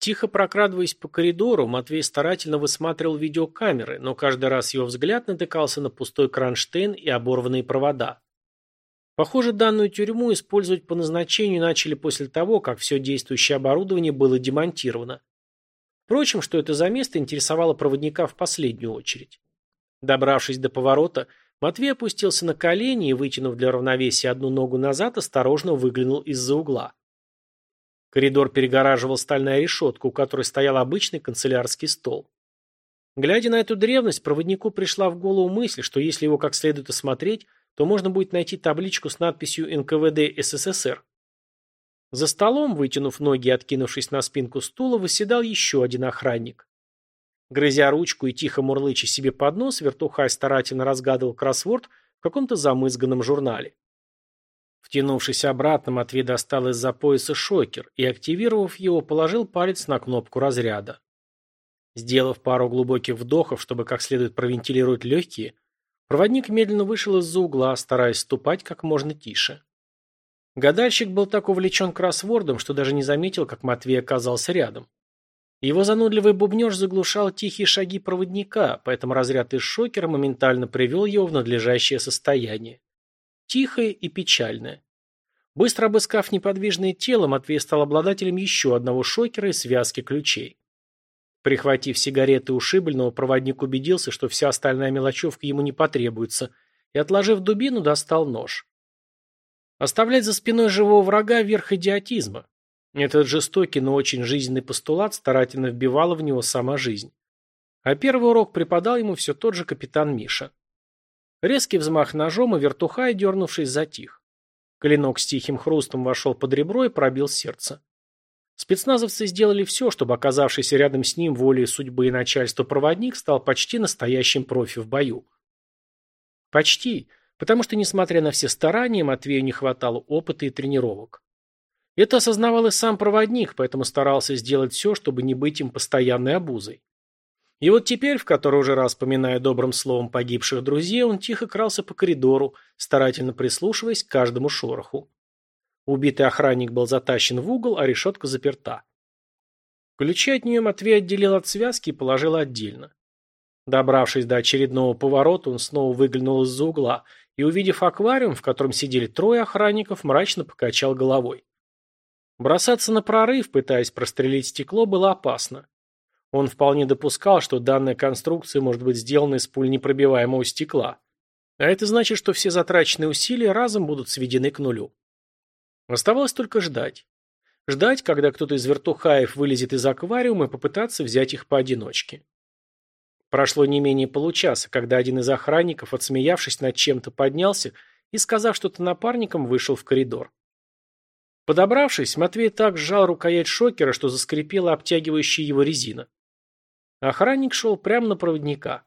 Тихо прокрадываясь по коридору, Матвей старательно высматривал видеокамеры, но каждый раз его взгляд натыкался на пустой кронштейн и оборванные провода. Похоже, данную тюрьму использовать по назначению начали после того, как все действующее оборудование было демонтировано. Впрочем, что это за место интересовало проводника в последнюю очередь. Добравшись до поворота, Матвей опустился на колени и, вытянув для равновесия одну ногу назад, осторожно выглянул из-за угла. Коридор перегораживал стальная решетка, у которой стоял обычный канцелярский стол. Глядя на эту древность, проводнику пришла в голову мысль, что если его как следует осмотреть, то можно будет найти табличку с надписью НКВД СССР. За столом, вытянув ноги и откинувшись на спинку стула, восседал еще один охранник. Грызя ручку и тихо мурлыча себе под нос, вертухай старательно разгадывал кроссворд в каком-то замызганном журнале. Втянувшись обратно, Матвей достал из-за пояса шокер и, активировав его, положил палец на кнопку разряда. Сделав пару глубоких вдохов, чтобы как следует провентилировать легкие, проводник медленно вышел из-за угла, стараясь ступать как можно тише. Гадальщик был так увлечен кроссвордом, что даже не заметил, как Матвей оказался рядом. Его занудливый бубнеж заглушал тихие шаги проводника, поэтому разряд из шокера моментально привел его в надлежащее состояние. Тихое и печальное. Быстро обыскав неподвижное тело, Матвей стал обладателем еще одного шокера и связки ключей. Прихватив сигареты ушибленного, проводник убедился, что вся остальная мелочевка ему не потребуется, и, отложив дубину, достал нож. Оставлять за спиной живого врага – верх идиотизма. Этот жестокий, но очень жизненный постулат старательно вбивала в него сама жизнь. А первый урок преподал ему все тот же капитан Миша. Резкий взмах ножом, и вертухай, дернувшись, затих. Клинок с тихим хрустом вошел под ребро и пробил сердце. Спецназовцы сделали все, чтобы оказавшийся рядом с ним волей судьбы и начальства проводник стал почти настоящим профи в бою. Почти, потому что, несмотря на все старания, Матвею не хватало опыта и тренировок. Это осознавал и сам проводник, поэтому старался сделать все, чтобы не быть им постоянной обузой. И вот теперь, в который уже раз поминая добрым словом погибших друзей, он тихо крался по коридору, старательно прислушиваясь к каждому шороху. Убитый охранник был затащен в угол, а решетка заперта. Ключи от нее Матвей отделил от связки и положил отдельно. Добравшись до очередного поворота, он снова выглянул из-за угла и, увидев аквариум, в котором сидели трое охранников, мрачно покачал головой. Бросаться на прорыв, пытаясь прострелить стекло, было опасно. Он вполне допускал, что данная конструкция может быть сделана из пульнепробиваемого стекла. А это значит, что все затраченные усилия разом будут сведены к нулю. Оставалось только ждать. Ждать, когда кто-то из вертухаев вылезет из аквариума и попытаться взять их поодиночке. Прошло не менее получаса, когда один из охранников, отсмеявшись над чем-то, поднялся и, сказав что-то напарникам, вышел в коридор. Подобравшись, Матвей так сжал рукоять шокера, что заскрипела обтягивающая его резина. Охранник шел прямо на проводника.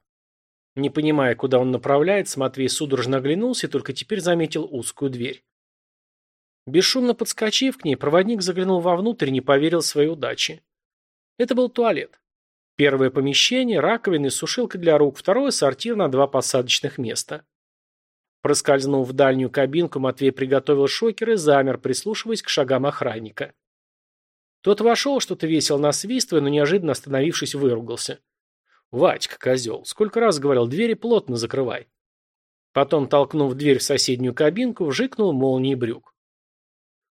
Не понимая, куда он направляется, Матвей судорожно оглянулся и только теперь заметил узкую дверь. Бесшумно подскочив к ней, проводник заглянул вовнутрь и не поверил своей удаче. Это был туалет. Первое помещение, раковина и сушилка для рук, второе – сортир на два посадочных места. Проскользнув в дальнюю кабинку, Матвей приготовил шокер и замер, прислушиваясь к шагам охранника. Тот вошел, что-то весело насвистывая, но неожиданно остановившись, выругался. «Вадька, козел, сколько раз говорил, двери плотно закрывай». Потом, толкнув дверь в соседнюю кабинку, вжикнул молнией брюк.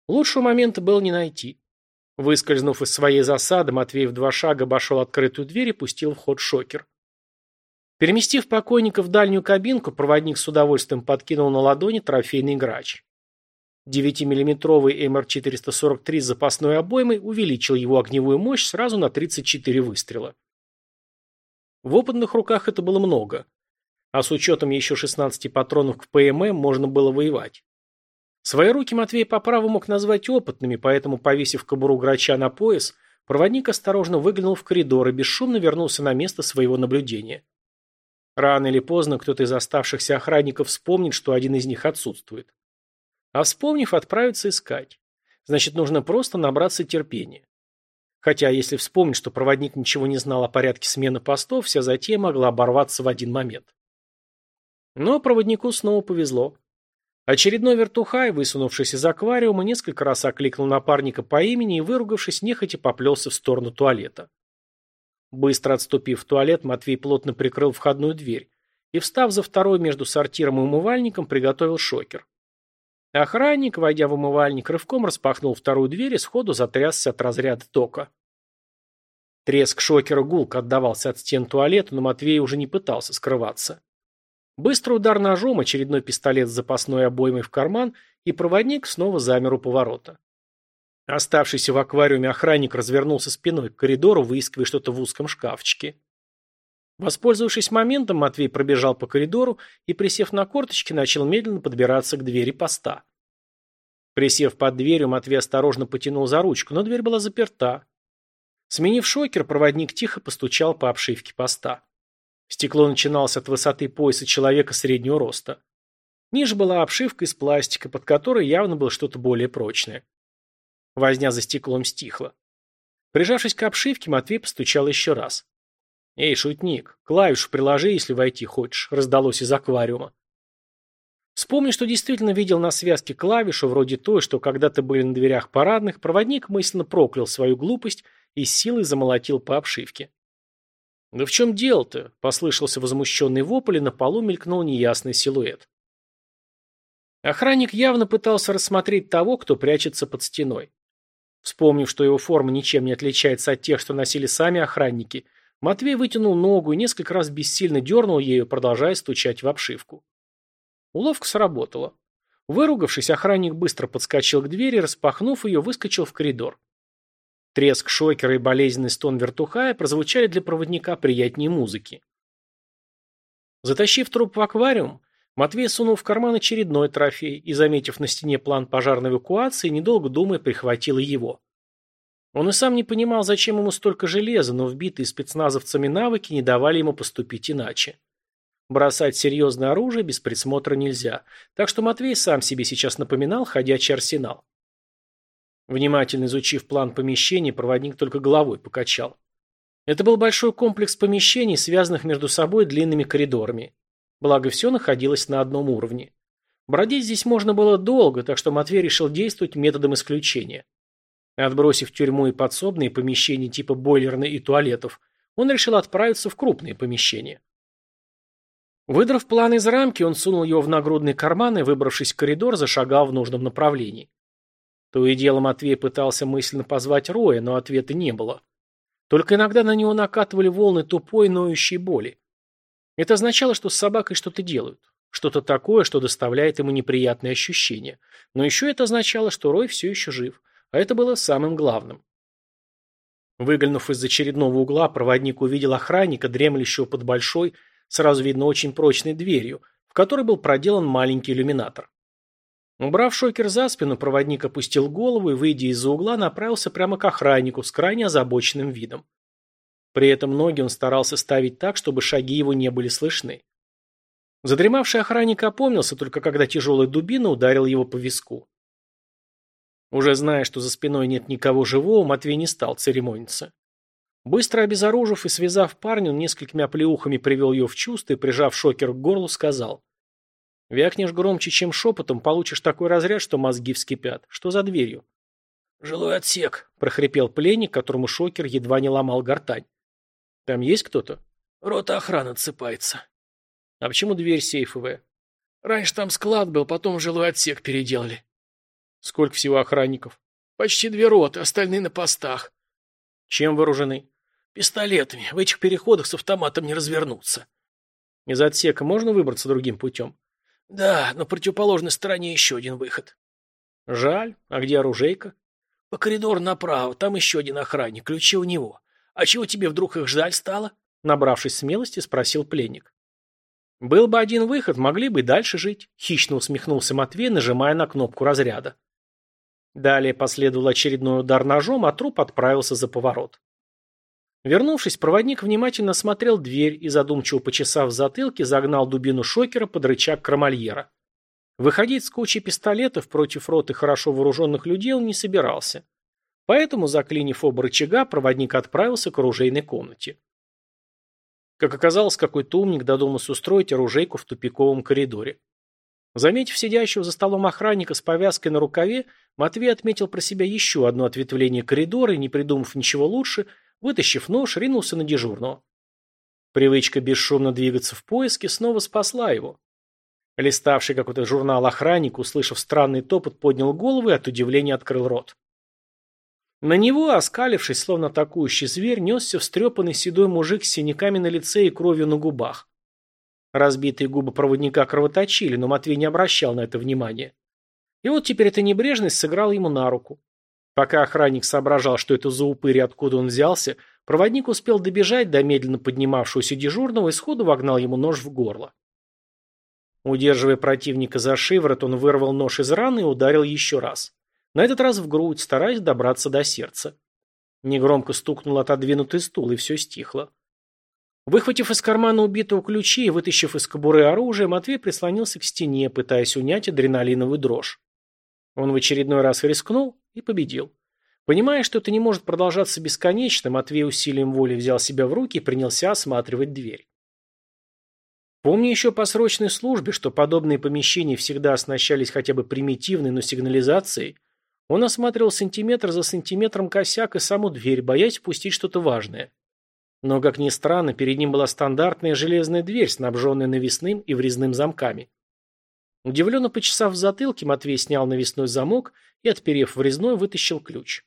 Лучшего момента было не найти. Выскользнув из своей засады, Матвей два шага обошел открытую дверь и пустил в ход шокер. Переместив покойника в дальнюю кабинку, проводник с удовольствием подкинул на ладони трофейный грач. 9-миллиметровый МР-443 с запасной обоймой увеличил его огневую мощь сразу на 34 выстрела. В опытных руках это было много. А с учетом еще 16 патронов к ПММ можно было воевать. Свои руки Матвей по праву мог назвать опытными, поэтому, повесив кобуру грача на пояс, проводник осторожно выглянул в коридор и бесшумно вернулся на место своего наблюдения. Рано или поздно кто-то из оставшихся охранников вспомнит, что один из них отсутствует. А вспомнив, отправиться искать. Значит, нужно просто набраться терпения. Хотя, если вспомнить, что проводник ничего не знал о порядке смены постов, вся затея могла оборваться в один момент. Но проводнику снова повезло. Очередной вертухай, высунувшись из аквариума, несколько раз окликнул напарника по имени и, выругавшись, нехотя поплелся в сторону туалета. Быстро отступив в туалет, Матвей плотно прикрыл входную дверь и, встав за второй между сортиром и умывальником, приготовил шокер. Охранник, войдя в умывальник, рывком распахнул вторую дверь и сходу затрясся от разряда тока. Треск шокера гулко отдавался от стен туалета, но Матвей уже не пытался скрываться. Быстрый удар ножом, очередной пистолет с запасной обоймой в карман, и проводник снова замер у поворота. Оставшийся в аквариуме охранник развернулся спиной к коридору, выискивая что-то в узком шкафчике. Воспользовавшись моментом, Матвей пробежал по коридору и, присев на корточки, начал медленно подбираться к двери поста. Присев под дверью, Матвей осторожно потянул за ручку, но дверь была заперта. Сменив шокер, проводник тихо постучал по обшивке поста. Стекло начиналось от высоты пояса человека среднего роста. Ниже была обшивка из пластика, под которой явно было что-то более прочное. Возня за стеклом стихла. Прижавшись к обшивке, Матвей постучал еще раз. «Эй, шутник, клавишу приложи, если войти хочешь», — раздалось из аквариума. Вспомни, что действительно видел на связке клавишу, вроде той, что когда-то были на дверях парадных, проводник мысленно проклял свою глупость и силой замолотил по обшивке. «Да в чем дело-то?» – послышался возмущенный вопль, и на полу мелькнул неясный силуэт. Охранник явно пытался рассмотреть того, кто прячется под стеной. Вспомнив, что его форма ничем не отличается от тех, что носили сами охранники, Матвей вытянул ногу и несколько раз бессильно дернул ею, продолжая стучать в обшивку. Уловка сработала. Выругавшись, охранник быстро подскочил к двери, распахнув ее, выскочил в коридор. Треск шокера и болезненный стон вертухая прозвучали для проводника приятнее музыки. Затащив труп в аквариум, Матвей сунул в карман очередной трофей и, заметив на стене план пожарной эвакуации, недолго думая, прихватил его. Он и сам не понимал, зачем ему столько железа, но вбитые спецназовцами навыки не давали ему поступить иначе. Бросать серьезное оружие без присмотра нельзя, так что Матвей сам себе сейчас напоминал ходячий арсенал. Внимательно изучив план помещений, проводник только головой покачал. Это был большой комплекс помещений, связанных между собой длинными коридорами. Благо, все находилось на одном уровне. Бродить здесь можно было долго, так что Матвей решил действовать методом исключения. Отбросив тюрьму и подсобные помещения типа бойлерной и туалетов, он решил отправиться в крупные помещения. Выдрав план из рамки, он сунул его в нагрудный карман и, выбравшись в коридор, зашагал в нужном направлении. То и дело Матвей пытался мысленно позвать Роя, но ответа не было. Только иногда на него накатывали волны тупой, ноющей боли. Это означало, что с собакой что-то делают. Что-то такое, что доставляет ему неприятные ощущения. Но еще это означало, что Рой все еще жив. А это было самым главным. Выглянув из очередного угла, проводник увидел охранника, дремлющего под большой, сразу видно очень прочной дверью, в которой был проделан маленький иллюминатор. Убрав шокер за спину, проводник опустил голову и, выйдя из-за угла, направился прямо к охраннику с крайне озабоченным видом. При этом ноги он старался ставить так, чтобы шаги его не были слышны. Задремавший охранник опомнился, только когда тяжелая дубина ударила его по виску. Уже зная, что за спиной нет никого живого, Матвей не стал церемониться. Быстро обезоружив и связав парня, он несколькими оплеухами привел ее в чувство и, прижав шокер к горлу, сказал Вякнешь громче, чем шепотом, получишь такой разряд, что мозги вскипят. Что за дверью? «Жилой отсек», — прохрипел пленник, которому шокер едва не ломал гортань. «Там есть кто-то?» «Рота охраны отсыпается». «А почему дверь сейфовая?» «Раньше там склад был, потом жилой отсек переделали». «Сколько всего охранников?» «Почти две роты, остальные на постах». «Чем вооружены?» «Пистолетами. В этих переходах с автоматом не развернуться». «Из отсека можно выбраться другим путем?» Да, на противоположной стороне еще один выход. Жаль. А где оружейка? По коридору направо, там еще один охранник, ключи у него. А чего тебе вдруг их жаль стало? Набравшись смелости, спросил пленник. Был бы один выход, могли бы и дальше жить. Хищно усмехнулся Матвей, нажимая на кнопку разряда. Далее последовал очередной удар ножом, а труп отправился за поворот. Вернувшись, проводник внимательно смотрел дверь и, задумчиво почесав в затылке, загнал дубину шокера под рычаг кромальера. Выходить с кучей пистолетов против роты хорошо вооруженных людей он не собирался. Поэтому, заклинив оба рычага, проводник отправился к оружейной комнате. Как оказалось, какой-то умник додумался устроить оружейку в тупиковом коридоре. Заметив сидящего за столом охранника с повязкой на рукаве, Матвей отметил про себя еще одно ответвление коридора и, не придумав ничего лучше, вытащив нож, ринулся на дежурного. Привычка бесшумно двигаться в поиске снова спасла его. Листавший какой-то журнал охранник, услышав странный топот, поднял голову и от удивления открыл рот. На него, оскалившись, словно атакующий зверь, несся встрепанный седой мужик с синяками на лице и кровью на губах. Разбитые губы проводника кровоточили, но Матвей не обращал на это внимания. И вот теперь эта небрежность сыграла ему на руку. Пока охранник соображал, что это за упырь и откуда он взялся, проводник успел добежать до медленно поднимавшегося дежурного и сходу вогнал ему нож в горло. Удерживая противника за шиворот, он вырвал нож из раны и ударил еще раз. На этот раз в грудь, стараясь добраться до сердца. Негромко стукнул отодвинутый стул, и все стихло. Выхватив из кармана убитого ключи и вытащив из кобуры оружие, Матвей прислонился к стене, пытаясь унять адреналиновую дрожь. Он в очередной раз рискнул и победил. Понимая, что это не может продолжаться бесконечно, Матвей усилием воли взял себя в руки и принялся осматривать дверь. Помню еще по срочной службе, что подобные помещения всегда оснащались хотя бы примитивной, но сигнализацией, он осматривал сантиметр за сантиметром косяк и саму дверь, боясь впустить что-то важное. Но, как ни странно, перед ним была стандартная железная дверь, снабженная навесным и врезным замками. Удивленно почесав в затылке, Матвей снял навесной замок и, отперев врезной, вытащил ключ.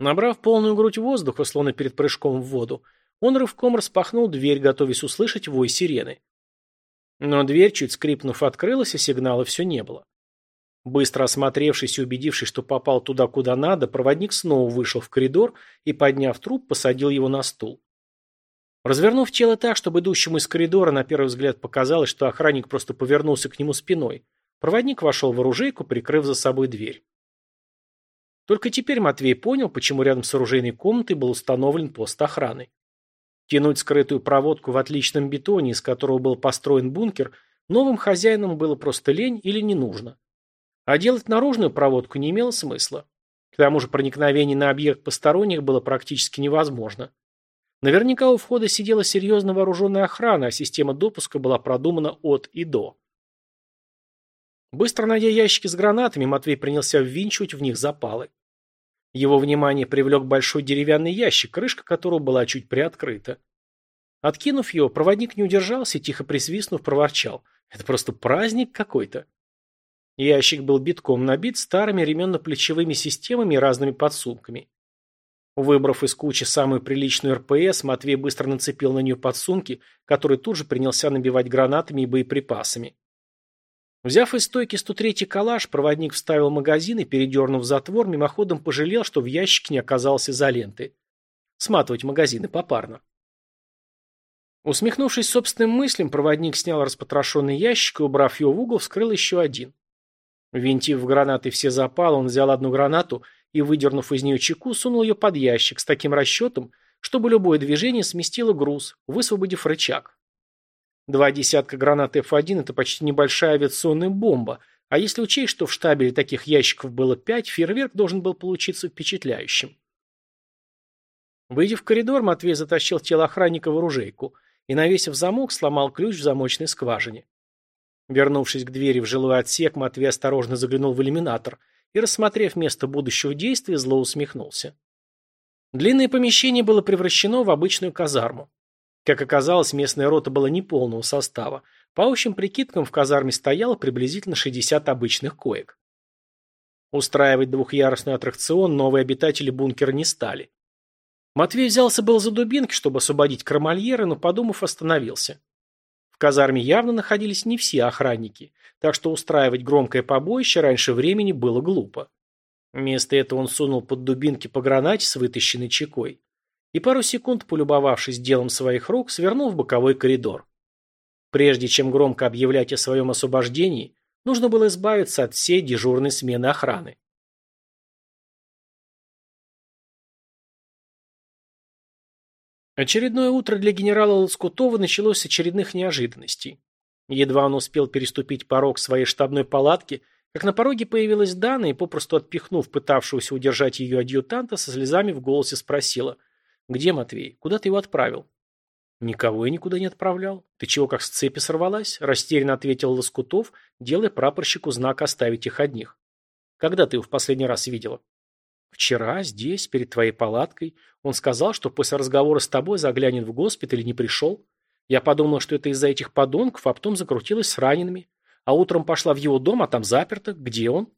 Набрав полную грудь воздуха, словно перед прыжком в воду, он рывком распахнул дверь, готовясь услышать вой сирены. Но дверь, чуть скрипнув, открылась, и сигнала все не было. Быстро осмотревшись и убедившись, что попал туда, куда надо, проводник снова вышел в коридор и, подняв труп, посадил его на стул. Развернув тело так, чтобы идущему из коридора на первый взгляд показалось, что охранник просто повернулся к нему спиной, проводник вошел в оружейку, прикрыв за собой дверь. Только теперь Матвей понял, почему рядом с оружейной комнатой был установлен пост охраны. Тянуть скрытую проводку в отличном бетоне, из которого был построен бункер, новым хозяинам было просто лень или не нужно. А делать наружную проводку не имело смысла. К тому же проникновение на объект посторонних было практически невозможно. Наверняка у входа сидела серьезно вооруженная охрана, а система допуска была продумана от и до. Быстро найдя ящики с гранатами, Матвей принялся ввинчивать в них запалы. Его внимание привлек большой деревянный ящик, крышка которого была чуть приоткрыта. Откинув его, проводник не удержался и, тихо присвистнув, проворчал. «Это просто праздник какой-то!» Ящик был битком набит старыми ременно-плечевыми системами и разными подсумками. Выбрав из кучи самую приличную РПС, Матвей быстро нацепил на нее подсумки, которые тут же принялся набивать гранатами и боеприпасами. Взяв из стойки 103-й калаш, проводник вставил магазин и, передернув затвор, мимоходом пожалел, что в ящике не оказалось изоленты. Сматывать магазины попарно. Усмехнувшись собственным мыслям, проводник снял распотрошенный ящик и, убрав его в угол, вскрыл еще один. Винтив в гранаты все запалы, он взял одну гранату и, выдернув из нее чеку, сунул ее под ящик с таким расчетом, чтобы любое движение сместило груз, высвободив рычаг. Два десятка гранат F1 – это почти небольшая авиационная бомба, а если учесть, что в штабеле таких ящиков было пять, фейерверк должен был получиться впечатляющим. Выйдя в коридор, Матвей затащил тело охранника в оружейку и, навесив замок, сломал ключ в замочной скважине. Вернувшись к двери в жилой отсек, Матвей осторожно заглянул в иллюминатор и, рассмотрев место будущего действия, зло усмехнулся. Длинное помещение было превращено в обычную казарму. Как оказалось, местная рота была неполного состава. По общим прикидкам, в казарме стояло приблизительно 60 обычных коек. Устраивать двухъярусный аттракцион новые обитатели бункера не стали. Матвей взялся был за дубинки, чтобы освободить крамольера, но, подумав, остановился казарме явно находились не все охранники, так что устраивать громкое побоище раньше времени было глупо. Вместо этого он сунул под дубинки по гранате с вытащенной чекой и пару секунд, полюбовавшись делом своих рук, свернул в боковой коридор. Прежде чем громко объявлять о своем освобождении, нужно было избавиться от всей дежурной смены охраны. Очередное утро для генерала Лоскутова началось с очередных неожиданностей. Едва он успел переступить порог своей штабной палатки, как на пороге появилась Дана и, попросту отпихнув пытавшегося удержать ее адъютанта, со слезами в голосе спросила «Где Матвей? Куда ты его отправил?» Никого я никуда не отправлял. Ты чего, как с цепи сорвалась? Растерянно ответил Лоскутов, делая прапорщику знак оставить их одних. Когда ты его в последний раз видела? Вчера, здесь, перед твоей палаткой. Он сказал, что после разговора с тобой заглянет в госпиталь и не пришел. Я подумала, что это из-за этих подонков, а потом закрутилась с ранеными. А утром пошла в его дом, а там заперто. Где он?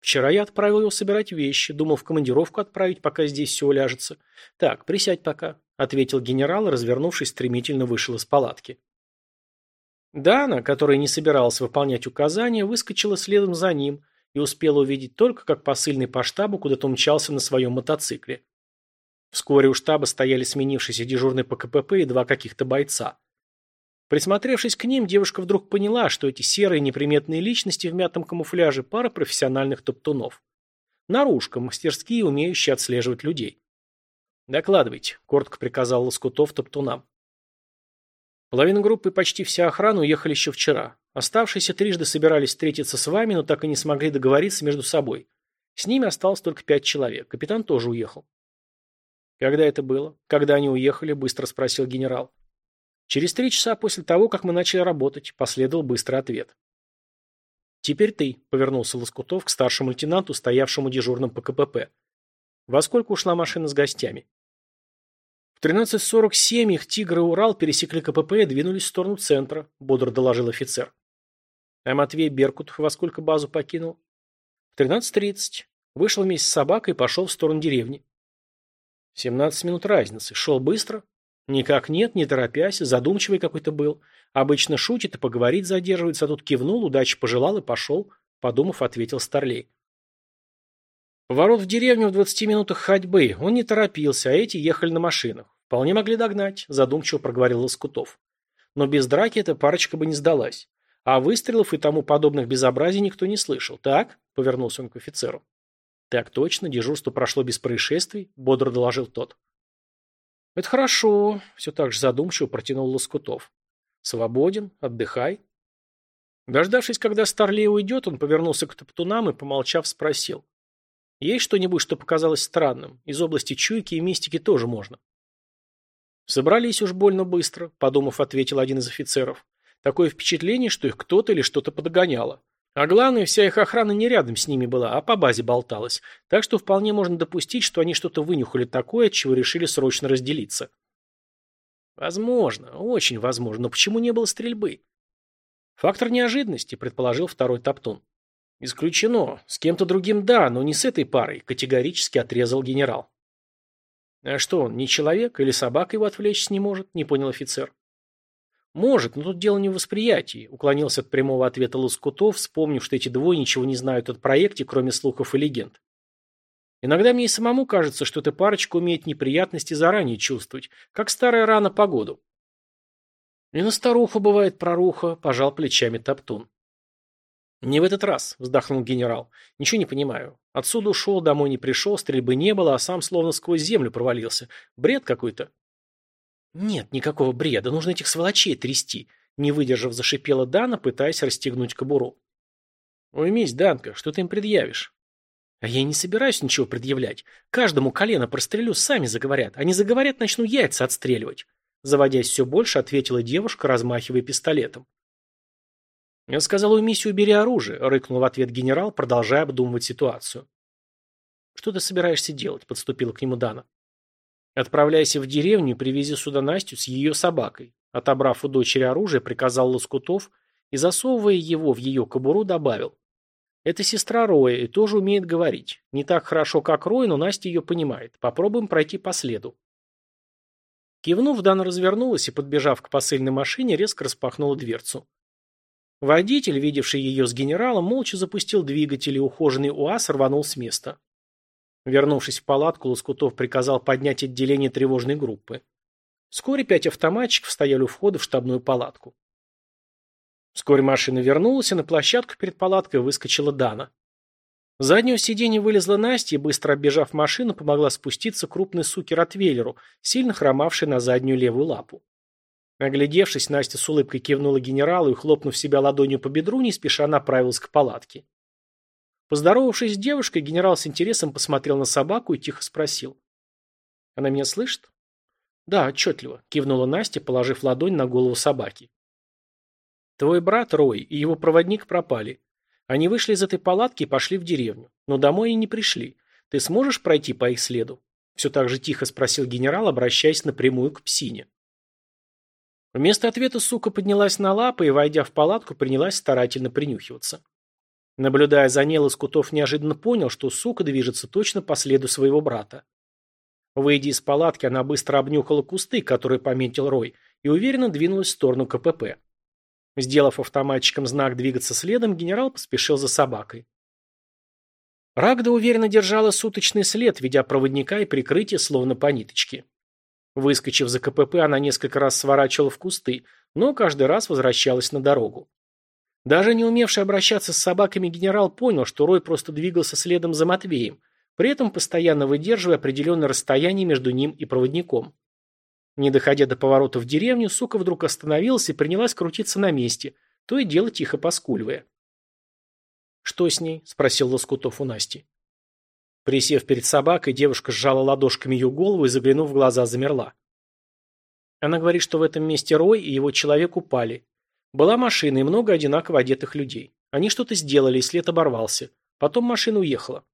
Вчера я отправил его собирать вещи, думал в командировку отправить, пока здесь все уляжется. Так, присядь пока, ответил генерал развернувшись, стремительно вышел из палатки. Дана, которая не собиралась выполнять указания, выскочила следом за ним и успела увидеть только, как посыльный по штабу куда-то умчался на своем мотоцикле. Вскоре у штаба стояли сменившийся дежурный по КПП и два каких-то бойца. Присмотревшись к ним, девушка вдруг поняла, что эти серые неприметные личности в мятом камуфляже – пара профессиональных топтунов. Наружка, мастерские, умеющие отслеживать людей. «Докладывайте», – коротко приказал Лоскутов топтунам. Половина группы и почти вся охрана уехали еще вчера. Оставшиеся трижды собирались встретиться с вами, но так и не смогли договориться между собой. С ними осталось только пять человек. Капитан тоже уехал. «Когда это было? Когда они уехали?» – быстро спросил генерал. Через три часа после того, как мы начали работать, последовал быстрый ответ. «Теперь ты», — повернулся Лоскутов к старшему лейтенанту, стоявшему дежурным по КПП. «Во сколько ушла машина с гостями?» «В 13.47 их «Тигр» и «Урал» пересекли КПП и двинулись в сторону центра», — бодро доложил офицер. «А Матвей Беркут во сколько базу покинул?» «В 13.30. Вышел вместе с собакой и пошел в сторону деревни». «17 минут разницы. Шел быстро?» Никак нет, не торопясь, задумчивый какой-то был. Обычно шутит и поговорить задерживается, а тут кивнул, удачи пожелал и пошел, подумав, ответил Старлей. Поворот в деревню в двадцати минутах ходьбы. Он не торопился, а эти ехали на машинах. Вполне могли догнать, задумчиво проговорил Лоскутов. Но без драки эта парочка бы не сдалась. А выстрелов и тому подобных безобразий никто не слышал. Так? Повернулся он к офицеру. Так точно, дежурство прошло без происшествий, бодро доложил тот. «Это хорошо», — все так же задумчиво протянул Лоскутов. «Свободен, отдыхай». Дождавшись, когда Старлей уйдет, он повернулся к топтунам и, помолчав, спросил. «Есть что-нибудь, что показалось странным? Из области чуйки и мистики тоже можно». «Собрались уж больно быстро», — подумав, ответил один из офицеров. «Такое впечатление, что их кто-то или что-то подгоняло. А главное, вся их охрана не рядом с ними была, а по базе болталась. Так что вполне можно допустить, что они что-то вынюхали такое, от чего решили срочно разделиться. Возможно, очень возможно, но почему не было стрельбы? Фактор неожиданности, предположил второй топтун. Исключено. С кем-то другим да, но не с этой парой, категорически отрезал генерал. А что он, не человек или собака его отвлечь не может, не понял офицер. «Может, но тут дело не в восприятии», – уклонился от прямого ответа Лоскутов, вспомнив, что эти двое ничего не знают о проекте, кроме слухов и легенд. «Иногда мне и самому кажется, что эта парочка умеет неприятности заранее чувствовать, как старая рана погоду». «И на старуху бывает проруха», – пожал плечами Топтун. «Не в этот раз», – вздохнул генерал. «Ничего не понимаю. Отсюда ушел, домой не пришел, стрельбы не было, а сам словно сквозь землю провалился. Бред какой-то». «Нет никакого бреда, нужно этих сволочей трясти», не выдержав, зашипела Дана, пытаясь расстегнуть кобуру. «Уймись, Данка, что ты им предъявишь?» «А я не собираюсь ничего предъявлять. Каждому колено прострелю, сами заговорят. Они заговорят, начну яйца отстреливать». Заводясь все больше, ответила девушка, размахивая пистолетом. «Я сказал, и убери оружие», — рыкнул в ответ генерал, продолжая обдумывать ситуацию. «Что ты собираешься делать?» — подступила к нему Дана. Отправляйся в деревню привези сюда Настю с ее собакой. Отобрав у дочери оружие, приказал Лоскутов и, засовывая его в ее кобуру, добавил. Это сестра Роя и тоже умеет говорить. Не так хорошо, как Рой, но Настя ее понимает. Попробуем пройти по следу. Кивнув, Дана развернулась и, подбежав к посыльной машине, резко распахнула дверцу. Водитель, видевший ее с генералом, молча запустил двигатель, и ухоженный УАЗ рванул с места. Вернувшись в палатку, Лоскутов приказал поднять отделение тревожной группы. Вскоре пять автоматчиков стояли у входа в штабную палатку. Вскоре машина вернулась, и на площадку перед палаткой выскочила Дана. С заднего сиденья вылезла Настя и, быстро оббежав машину, помогла спуститься крупной суке Ротвейлеру, сильно хромавшей на заднюю левую лапу. Оглядевшись, Настя с улыбкой кивнула генералу и, хлопнув себя ладонью по бедру, не спеша направилась к палатке. Поздоровавшись с девушкой, генерал с интересом посмотрел на собаку и тихо спросил. «Она меня слышит?» Да, отчетливо, кивнула Настя, положив ладонь на голову собаки. Твой брат Рой и его проводник пропали. Они вышли из этой палатки и пошли в деревню. Но домой и не пришли. Ты сможешь пройти по их следу? Все так же тихо спросил генерал, обращаясь напрямую к псине. Вместо ответа сука поднялась на лапы и, войдя в палатку, принялась старательно принюхиваться. Наблюдая за ней, Лоскутов неожиданно понял, что сука движется точно по следу своего брата. Выйдя из палатки, она быстро обнюхала кусты, которые пометил Рой, и уверенно двинулась в сторону КПП. Сделав автоматчиком знак двигаться следом, генерал поспешил за собакой. Рагда уверенно держала суточный след, ведя проводника и прикрытие словно по ниточке. Выскочив за КПП, она несколько раз сворачивала в кусты, но каждый раз возвращалась на дорогу. Даже не умевший обращаться с собаками генерал понял, что Рой просто двигался следом за Матвеем, при этом постоянно выдерживая определенное расстояние между ним и проводником. Не доходя до поворота в деревню, сука вдруг остановилась и принялась крутиться на месте, то и дело тихо поскуливая. «Что с ней?» – спросил Лоскутов у Насти. Присев перед собакой, девушка сжала ладошками ее голову и, заглянув в глаза, замерла. Она говорит, что в этом месте Рой и его человек упали. Была машина и много одинаково одетых людей. Они что-то сделали, и след оборвался. Потом машина уехала.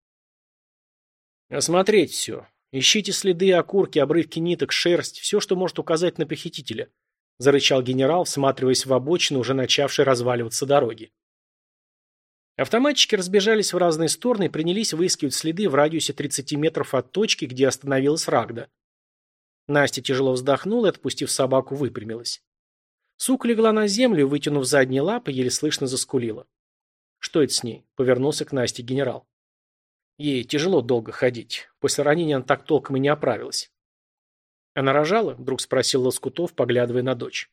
«Осмотреть все. Ищите следы, окурки, обрывки ниток, шерсть, все, что может указать на похитителя», зарычал генерал, всматриваясь в обочину, уже начавшей разваливаться дороги. Автоматчики разбежались в разные стороны и принялись выискивать следы в радиусе 30 метров от точки, где остановилась Рагда. Настя тяжело вздохнула и, отпустив собаку, выпрямилась. Сука легла на землю вытянув задние лапы, еле слышно заскулила. «Что это с ней?» — повернулся к Насте генерал. «Ей тяжело долго ходить. После ранения она так толком и не оправилась». «Она рожала?» — вдруг спросил Лоскутов, поглядывая на дочь.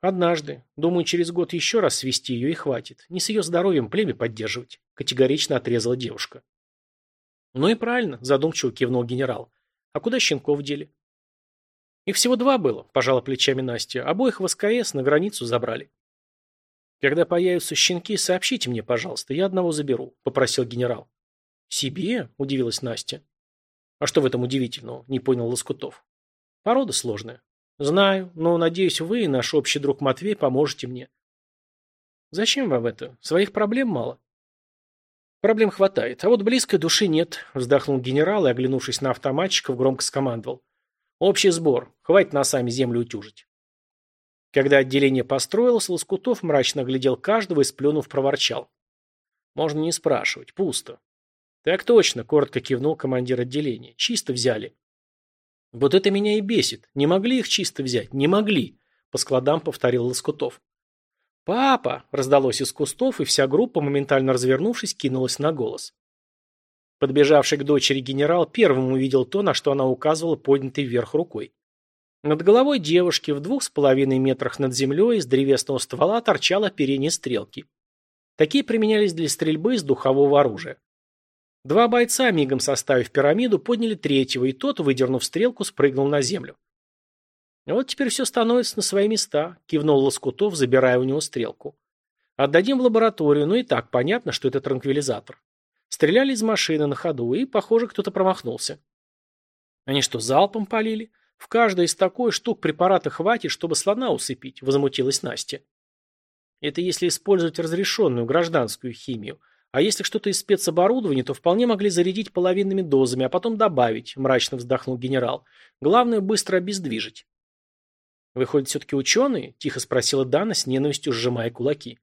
Однажды. Думаю, через год еще раз свести ее и хватит. Не с ее здоровьем племя поддерживать. Категорично отрезала девушка. Ну и правильно, задумчиво кивнул генерал. А куда щенков дели? Их всего два было, пожала плечами Настя. Обоих в СКС на границу забрали. Когда появятся щенки, сообщите мне, пожалуйста, я одного заберу, попросил генерал. Себе? Удивилась Настя. А что в этом удивительного? Не понял Лоскутов. Порода сложная. Знаю, но, надеюсь, вы и наш общий друг Матвей поможете мне. Зачем вам это? Своих проблем мало. Проблем хватает, а вот близкой души нет, вздохнул генерал и, оглянувшись на автоматчиков, громко скомандовал. Общий сбор, хватит носами землю утюжить. Когда отделение построилось, Лоскутов мрачно глядел каждого и, сплюнув, проворчал. Можно не спрашивать, пусто. Так точно, коротко кивнул командир отделения. Чисто взяли. Вот это меня и бесит. Не могли их чисто взять? Не могли. По складам повторил Лоскутов. «Папа!» – раздалось из кустов, и вся группа, моментально развернувшись, кинулась на голос. Подбежавший к дочери генерал первым увидел то, на что она указывала поднятой вверх рукой. Над головой девушки в двух с половиной метрах над землей из древесного ствола торчало оперение стрелки. Такие применялись для стрельбы из духового оружия. Два бойца, мигом составив пирамиду, подняли третьего, и тот, выдернув стрелку, спрыгнул на землю. «Вот теперь все становится на свои места», – кивнул Лоскутов, забирая у него стрелку. «Отдадим в лабораторию, но и так понятно, что это транквилизатор. Стреляли из машины на ходу, и, похоже, кто-то промахнулся». «Они что, залпом полили? В каждой из такой штук препарата хватит, чтобы слона усыпить», – возмутилась Настя. «Это если использовать разрешенную гражданскую химию», а если что-то из спецоборудования, то вполне могли зарядить половинными дозами, а потом добавить, мрачно вздохнул генерал. Главное, быстро обездвижить. Выходит, все-таки ученые? Тихо спросила Дана, с ненавистью сжимая кулаки.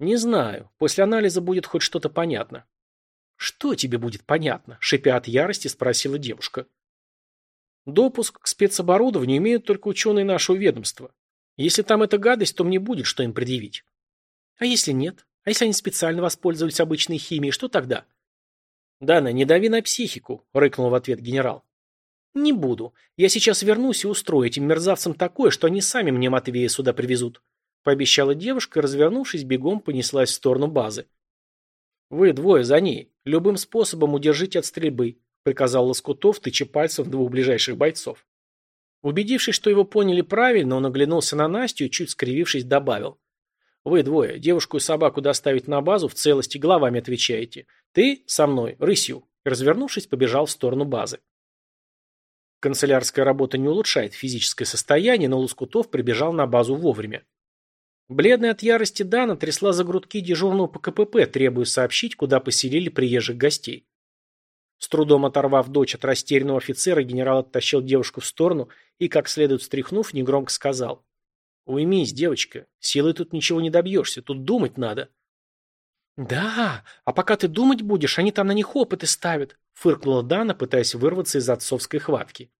Не знаю. После анализа будет хоть что-то понятно. Что тебе будет понятно? Шипя от ярости, спросила девушка. Допуск к спецоборудованию имеют только ученые нашего ведомства. Если там эта гадость, то мне будет что им предъявить. А если нет? А если они специально воспользовались обычной химией, что тогда? Дана, не дави на психику, рыкнул в ответ генерал. Не буду. Я сейчас вернусь и устрою этим мерзавцам такое, что они сами мне Матвея сюда привезут. Пообещала девушка развернувшись, бегом понеслась в сторону базы. Вы двое за ней. Любым способом удержите от стрельбы, приказал Лоскутов, тыча пальцем двух ближайших бойцов. Убедившись, что его поняли правильно, он оглянулся на Настю и, чуть скривившись, добавил. Вы двое, девушку и собаку доставить на базу в целости, головами отвечаете. Ты со мной, рысью. Развернувшись, побежал в сторону базы. Канцелярская работа не улучшает физическое состояние, но Лоскутов прибежал на базу вовремя. Бледная от ярости Дана трясла за грудки дежурного по КПП, требуя сообщить, куда поселили приезжих гостей. С трудом оторвав дочь от растерянного офицера, генерал оттащил девушку в сторону и, как следует встряхнув, негромко сказал. «Уймись, девочка, силой тут ничего не добьешься, тут думать надо». «Да, а пока ты думать будешь, они там на них опыты ставят», фыркнула Дана, пытаясь вырваться из отцовской хватки.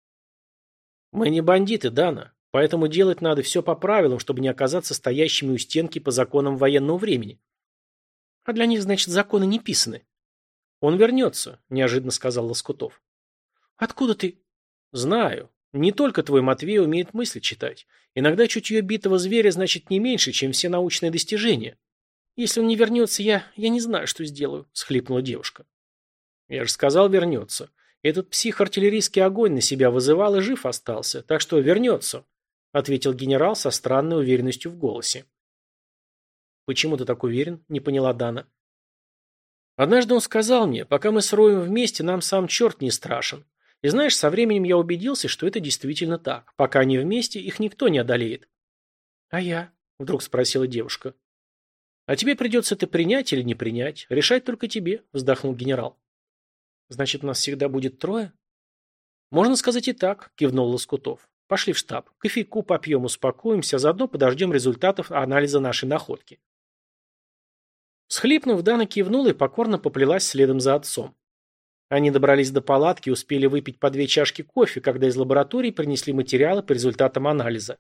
«Мы не бандиты, Дана, поэтому делать надо все по правилам, чтобы не оказаться стоящими у стенки по законам военного времени». «А для них, значит, законы не писаны». «Он вернется», – неожиданно сказал Лоскутов. «Откуда ты?» «Знаю. Не только твой Матвей умеет мысли читать. Иногда чутье битого зверя значит не меньше, чем все научные достижения». «Если он не вернется, я... я не знаю, что сделаю», – схлипнула девушка. «Я же сказал, вернется. Этот псих-артиллерийский огонь на себя вызывал и жив остался, так что вернется», – ответил генерал со странной уверенностью в голосе. «Почему ты так уверен?» – не поняла Дана. Однажды он сказал мне, пока мы с Роем вместе, нам сам черт не страшен. И знаешь, со временем я убедился, что это действительно так. Пока они вместе, их никто не одолеет. А я? Вдруг спросила девушка. А тебе придется это принять или не принять. Решать только тебе, вздохнул генерал. Значит, у нас всегда будет трое? Можно сказать и так, кивнул Лоскутов. Пошли в штаб. Кофейку попьем, успокоимся, заодно подождем результатов анализа нашей находки. Схлипнув, Дана кивнула и покорно поплелась следом за отцом. Они добрались до палатки и успели выпить по две чашки кофе, когда из лаборатории принесли материалы по результатам анализа.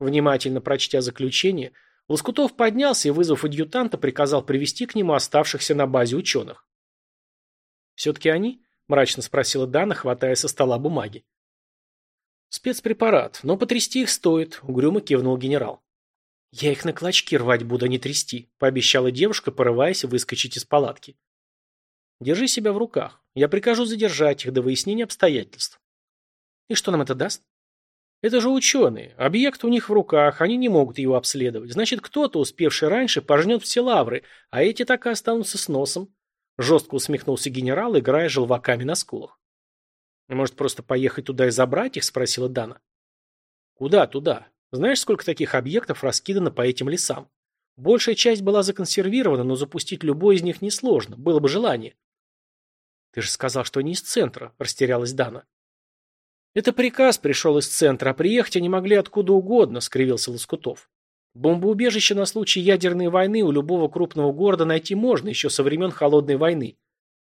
Внимательно прочтя заключение, Лоскутов поднялся и, вызвав адъютанта, приказал привести к нему оставшихся на базе ученых. «Все-таки они?» – мрачно спросила Дана, хватая со стола бумаги. «Спецпрепарат, но потрясти их стоит», – угрюмо кивнул генерал. «Я их на клочки рвать буду, а не трясти», – пообещала девушка, порываясь выскочить из палатки. «Держи себя в руках. Я прикажу задержать их до выяснения обстоятельств». «И что нам это даст?» «Это же ученые. Объект у них в руках, они не могут его обследовать. Значит, кто-то, успевший раньше, пожнет все лавры, а эти так и останутся с носом». Жестко усмехнулся генерал, играя желваками на скулах. «Может, просто поехать туда и забрать их?» – спросила Дана. «Куда туда? Знаешь, сколько таких объектов раскидано по этим лесам? Большая часть была законсервирована, но запустить любой из них несложно, было бы желание. Ты же сказал, что они из центра, растерялась Дана. Это приказ пришел из центра, а приехать они могли откуда угодно, скривился Лоскутов. Бомбоубежище на случай ядерной войны у любого крупного города найти можно еще со времен Холодной войны.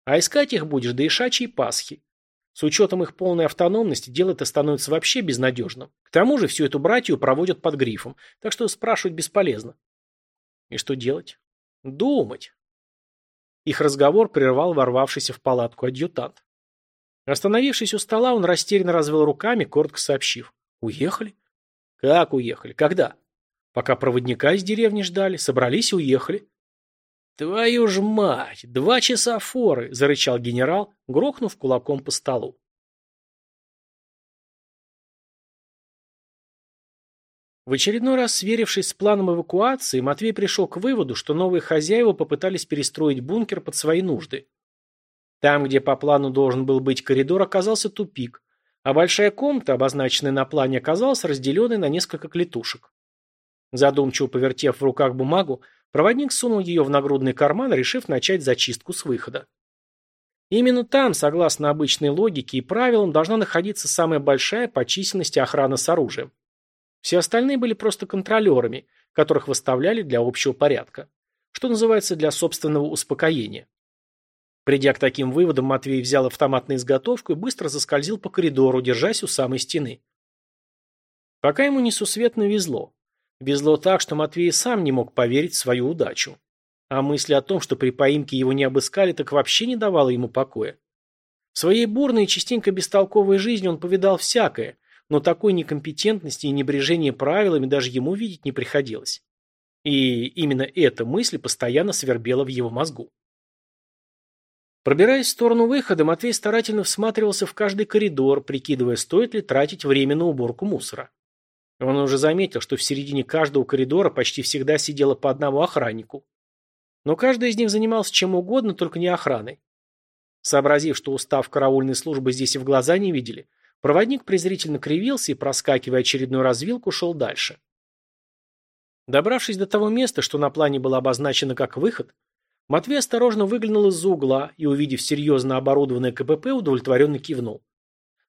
А искать их будешь до Ишачьей Пасхи. С учетом их полной автономности дело это становится вообще безнадежным. К тому же всю эту братью проводят под грифом, так что спрашивать бесполезно. И что делать? Думать. Их разговор прервал ворвавшийся в палатку адъютант. Остановившись у стола, он растерянно развел руками, коротко сообщив. «Уехали?» «Как уехали? Когда?» «Пока проводника из деревни ждали, собрались и уехали». «Твою ж мать! Два часа форы!» – зарычал генерал, грохнув кулаком по столу. В очередной раз сверившись с планом эвакуации, Матвей пришел к выводу, что новые хозяева попытались перестроить бункер под свои нужды. Там, где по плану должен был быть коридор, оказался тупик, а большая комната, обозначенная на плане, оказалась разделенной на несколько клетушек. Задумчиво повертев в руках бумагу, Проводник сунул ее в нагрудный карман, решив начать зачистку с выхода. Именно там, согласно обычной логике и правилам, должна находиться самая большая по численности охрана с оружием. Все остальные были просто контролерами, которых выставляли для общего порядка. Что называется, для собственного успокоения. Придя к таким выводам, Матвей взял автомат на изготовку и быстро заскользил по коридору, держась у самой стены. Пока ему несусветно везло. Везло так, что Матвей сам не мог поверить в свою удачу. А мысли о том, что при поимке его не обыскали, так вообще не давало ему покоя. В своей бурной и частенько бестолковой жизни он повидал всякое, но такой некомпетентности и небрежения правилами даже ему видеть не приходилось. И именно эта мысль постоянно свербела в его мозгу. Пробираясь в сторону выхода, Матвей старательно всматривался в каждый коридор, прикидывая, стоит ли тратить время на уборку мусора. Он уже заметил, что в середине каждого коридора почти всегда сидело по одному охраннику. Но каждый из них занимался чем угодно, только не охраной. Сообразив, что устав караульной службы здесь и в глаза не видели, Проводник презрительно кривился и, проскакивая очередную развилку, шел дальше. Добравшись до того места, что на плане было обозначено как выход, Матвей осторожно выглянул из-за угла и, увидев серьезно оборудованное КПП, удовлетворенно кивнул.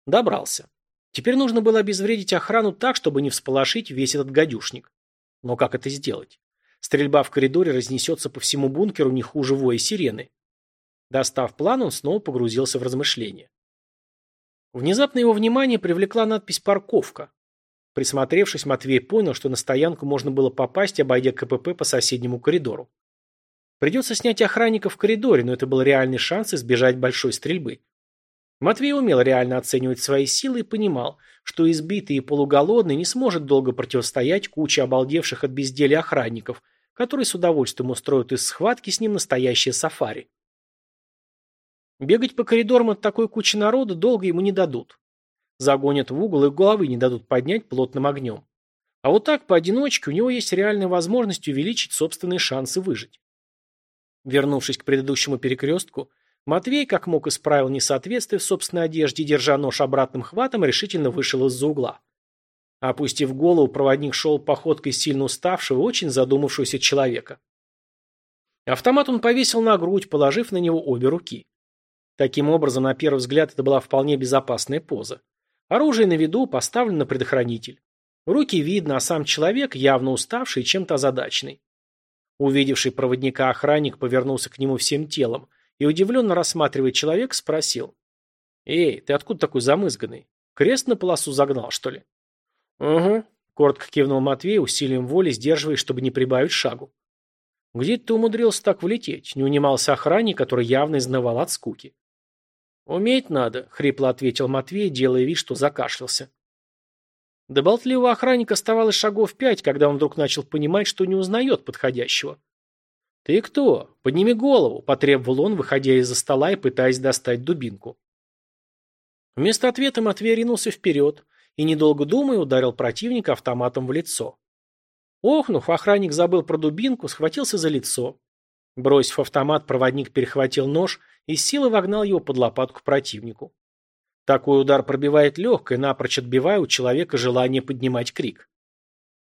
Добрался. Теперь нужно было обезвредить охрану так, чтобы не всполошить весь этот гадюшник. Но как это сделать? Стрельба в коридоре разнесется по всему бункеру не хуже воя сирены. Достав план, он снова погрузился в размышления. Внезапно его внимание привлекла надпись «Парковка». Присмотревшись, Матвей понял, что на стоянку можно было попасть, обойдя КПП по соседнему коридору. Придется снять охранника в коридоре, но это был реальный шанс избежать большой стрельбы. Матвей умел реально оценивать свои силы и понимал, что избитый и полуголодный не сможет долго противостоять куче обалдевших от безделия охранников, которые с удовольствием устроят из схватки с ним настоящее сафари. Бегать по коридорам от такой кучи народа долго ему не дадут. Загонят в угол и головы не дадут поднять плотным огнем. А вот так, поодиночке, у него есть реальная возможность увеличить собственные шансы выжить. Вернувшись к предыдущему перекрестку, Матвей, как мог, исправил несоответствие в собственной одежде держа нож обратным хватом, решительно вышел из-за угла. Опустив голову, проводник шел походкой сильно уставшего, очень задумавшегося человека. Автомат он повесил на грудь, положив на него обе руки. Таким образом, на первый взгляд, это была вполне безопасная поза. Оружие на виду, поставлено на предохранитель. Руки видно, а сам человек явно уставший и чем-то озадаченный. Увидевший проводника охранник повернулся к нему всем телом, и, удивленно рассматривая человека, спросил. «Эй, ты откуда такой замызганный? Крест на полосу загнал, что ли?» «Угу», — коротко кивнул Матвей, усилием воли сдерживаясь, чтобы не прибавить шагу. «Где ты умудрился так влететь?» — не унимался охранник, который явно изнывал от скуки. «Уметь надо», — хрипло ответил Матвей, делая вид, что закашлялся. До болтливого охранника оставалось шагов пять, когда он вдруг начал понимать, что не узнает подходящего. «Ты кто? Подними голову», – потребовал он, выходя из-за стола и пытаясь достать дубинку. Вместо ответа Матвей ринулся вперед и, недолго думая, ударил противника автоматом в лицо. Охнув, охранник забыл про дубинку, схватился за лицо. Бросив автомат, проводник перехватил нож и силой вогнал его под лопатку противнику. Такой удар пробивает легкое, напрочь отбивая у человека желание поднимать крик.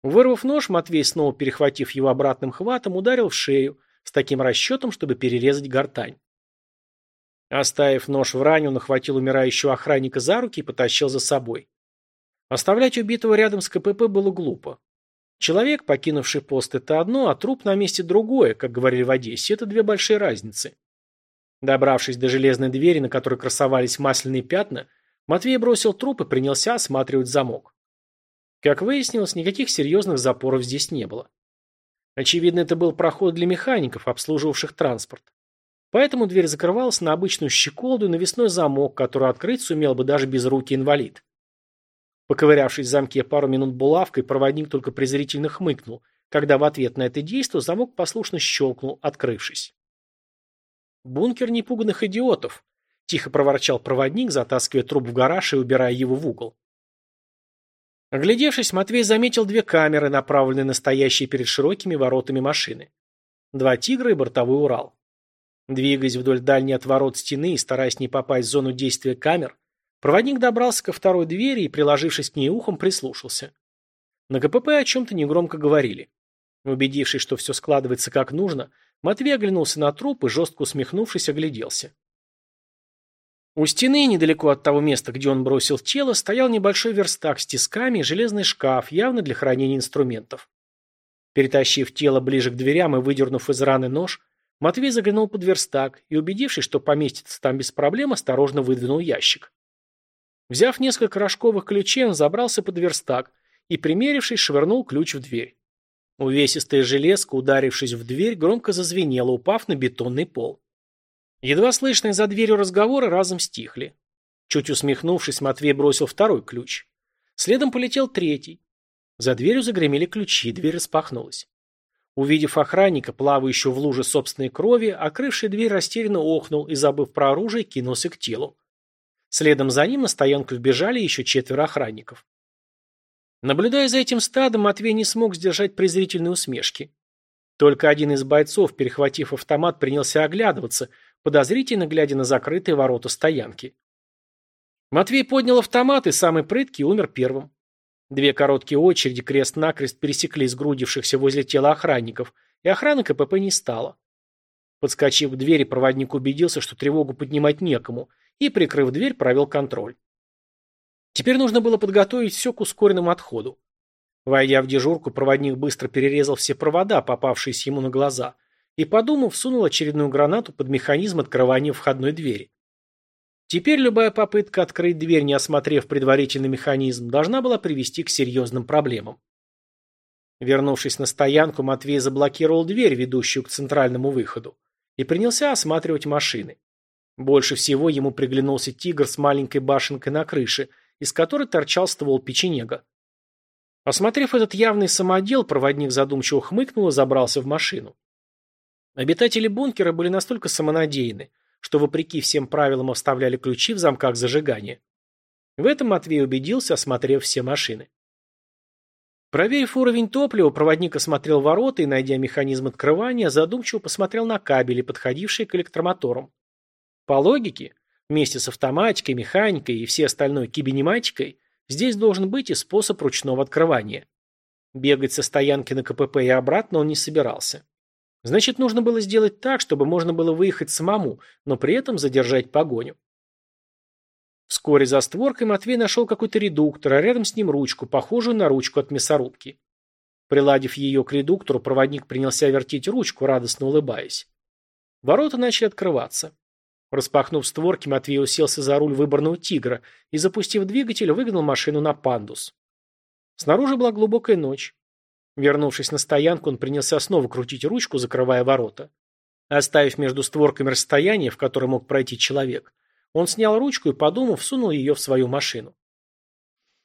Вырвав нож, Матвей, снова перехватив его обратным хватом, ударил в шею, с таким расчетом, чтобы перерезать гортань. Оставив нож в ране, он охватил умирающего охранника за руки и потащил за собой. Оставлять убитого рядом с КПП было глупо. Человек, покинувший пост, это одно, а труп на месте другое, как говорили в Одессе, это две большие разницы. Добравшись до железной двери, на которой красовались масляные пятна, Матвей бросил труп и принялся осматривать замок. Как выяснилось, никаких серьезных запоров здесь не было. Очевидно, это был проход для механиков, обслуживавших транспорт. Поэтому дверь закрывалась на обычную щеколду и навесной замок, который открыть сумел бы даже без руки инвалид. Поковырявшись в замке пару минут булавкой, проводник только презрительно хмыкнул, когда в ответ на это действие замок послушно щелкнул, открывшись. «Бункер непуганных идиотов», – тихо проворчал проводник, затаскивая труп в гараж и убирая его в угол. Оглядевшись, Матвей заметил две камеры, направленные на стоящие перед широкими воротами машины. Два «Тигра» и бортовой «Урал». Двигаясь вдоль дальней от ворот стены и стараясь не попасть в зону действия камер, проводник добрался ко второй двери и, приложившись к ней ухом, прислушался. На КПП о чем-то негромко говорили. Убедившись, что все складывается как нужно, Матвей оглянулся на труп и, жестко усмехнувшись, огляделся. У стены, недалеко от того места, где он бросил тело, стоял небольшой верстак с тисками и железный шкаф, явно для хранения инструментов. Перетащив тело ближе к дверям и выдернув из раны нож, Матвей заглянул под верстак и, убедившись, что поместится там без проблем, осторожно выдвинул ящик. Взяв несколько рожковых ключей, он забрался под верстак и, примерившись, швырнул ключ в дверь. Увесистая железка, ударившись в дверь, громко зазвенела, упав на бетонный пол. Едва слышные за дверью разговоры разом стихли. Чуть усмехнувшись, Матвей бросил второй ключ. Следом полетел третий. За дверью загремели ключи, дверь распахнулась. Увидев охранника, плавающего в луже собственной крови, окрывший дверь растерянно охнул и, забыв про оружие, кинулся к телу. Следом за ним на стоянку вбежали еще четверо охранников. Наблюдая за этим стадом, Матвей не смог сдержать презрительной усмешки. Только один из бойцов, перехватив автомат, принялся оглядываться, подозрительно глядя на закрытые ворота стоянки. Матвей поднял автомат и самый прыткий умер первым. Две короткие очереди крест-накрест пересекли сгрудившихся возле тела охранников, и охраны КПП не стало. Подскочив к двери, проводник убедился, что тревогу поднимать некому, и, прикрыв дверь, провел контроль. Теперь нужно было подготовить все к ускоренному отходу. Войдя в дежурку, проводник быстро перерезал все провода, попавшиеся ему на глаза, и, подумав, сунул очередную гранату под механизм открывания входной двери. Теперь любая попытка открыть дверь, не осмотрев предварительный механизм, должна была привести к серьезным проблемам. Вернувшись на стоянку, Матвей заблокировал дверь, ведущую к центральному выходу, и принялся осматривать машины. Больше всего ему приглянулся тигр с маленькой башенкой на крыше, из которой торчал ствол печенега. Осмотрев этот явный самодел, проводник задумчиво хмыкнул и забрался в машину. Обитатели бункера были настолько самонадеянны, что вопреки всем правилам оставляли ключи в замках зажигания. В этом Матвей убедился, осмотрев все машины. Проверив уровень топлива, проводник осмотрел ворота и, найдя механизм открывания, задумчиво посмотрел на кабели, подходившие к электромоторам. По логике, вместе с автоматикой, механикой и всей остальной кибинематикой, здесь должен быть и способ ручного открывания. Бегать со стоянки на КПП и обратно он не собирался. Значит, нужно было сделать так, чтобы можно было выехать самому, но при этом задержать погоню. Вскоре за створкой Матвей нашел какой-то редуктор, а рядом с ним ручку, похожую на ручку от мясорубки. Приладив ее к редуктору, проводник принялся вертеть ручку, радостно улыбаясь. Ворота начали открываться. Распахнув створки, Матвей уселся за руль выборного «Тигра» и, запустив двигатель, выгнал машину на пандус. Снаружи была глубокая ночь. Вернувшись на стоянку, он принялся снова крутить ручку, закрывая ворота. Оставив между створками расстояние, в которое мог пройти человек, он снял ручку и, подумав, сунул ее в свою машину.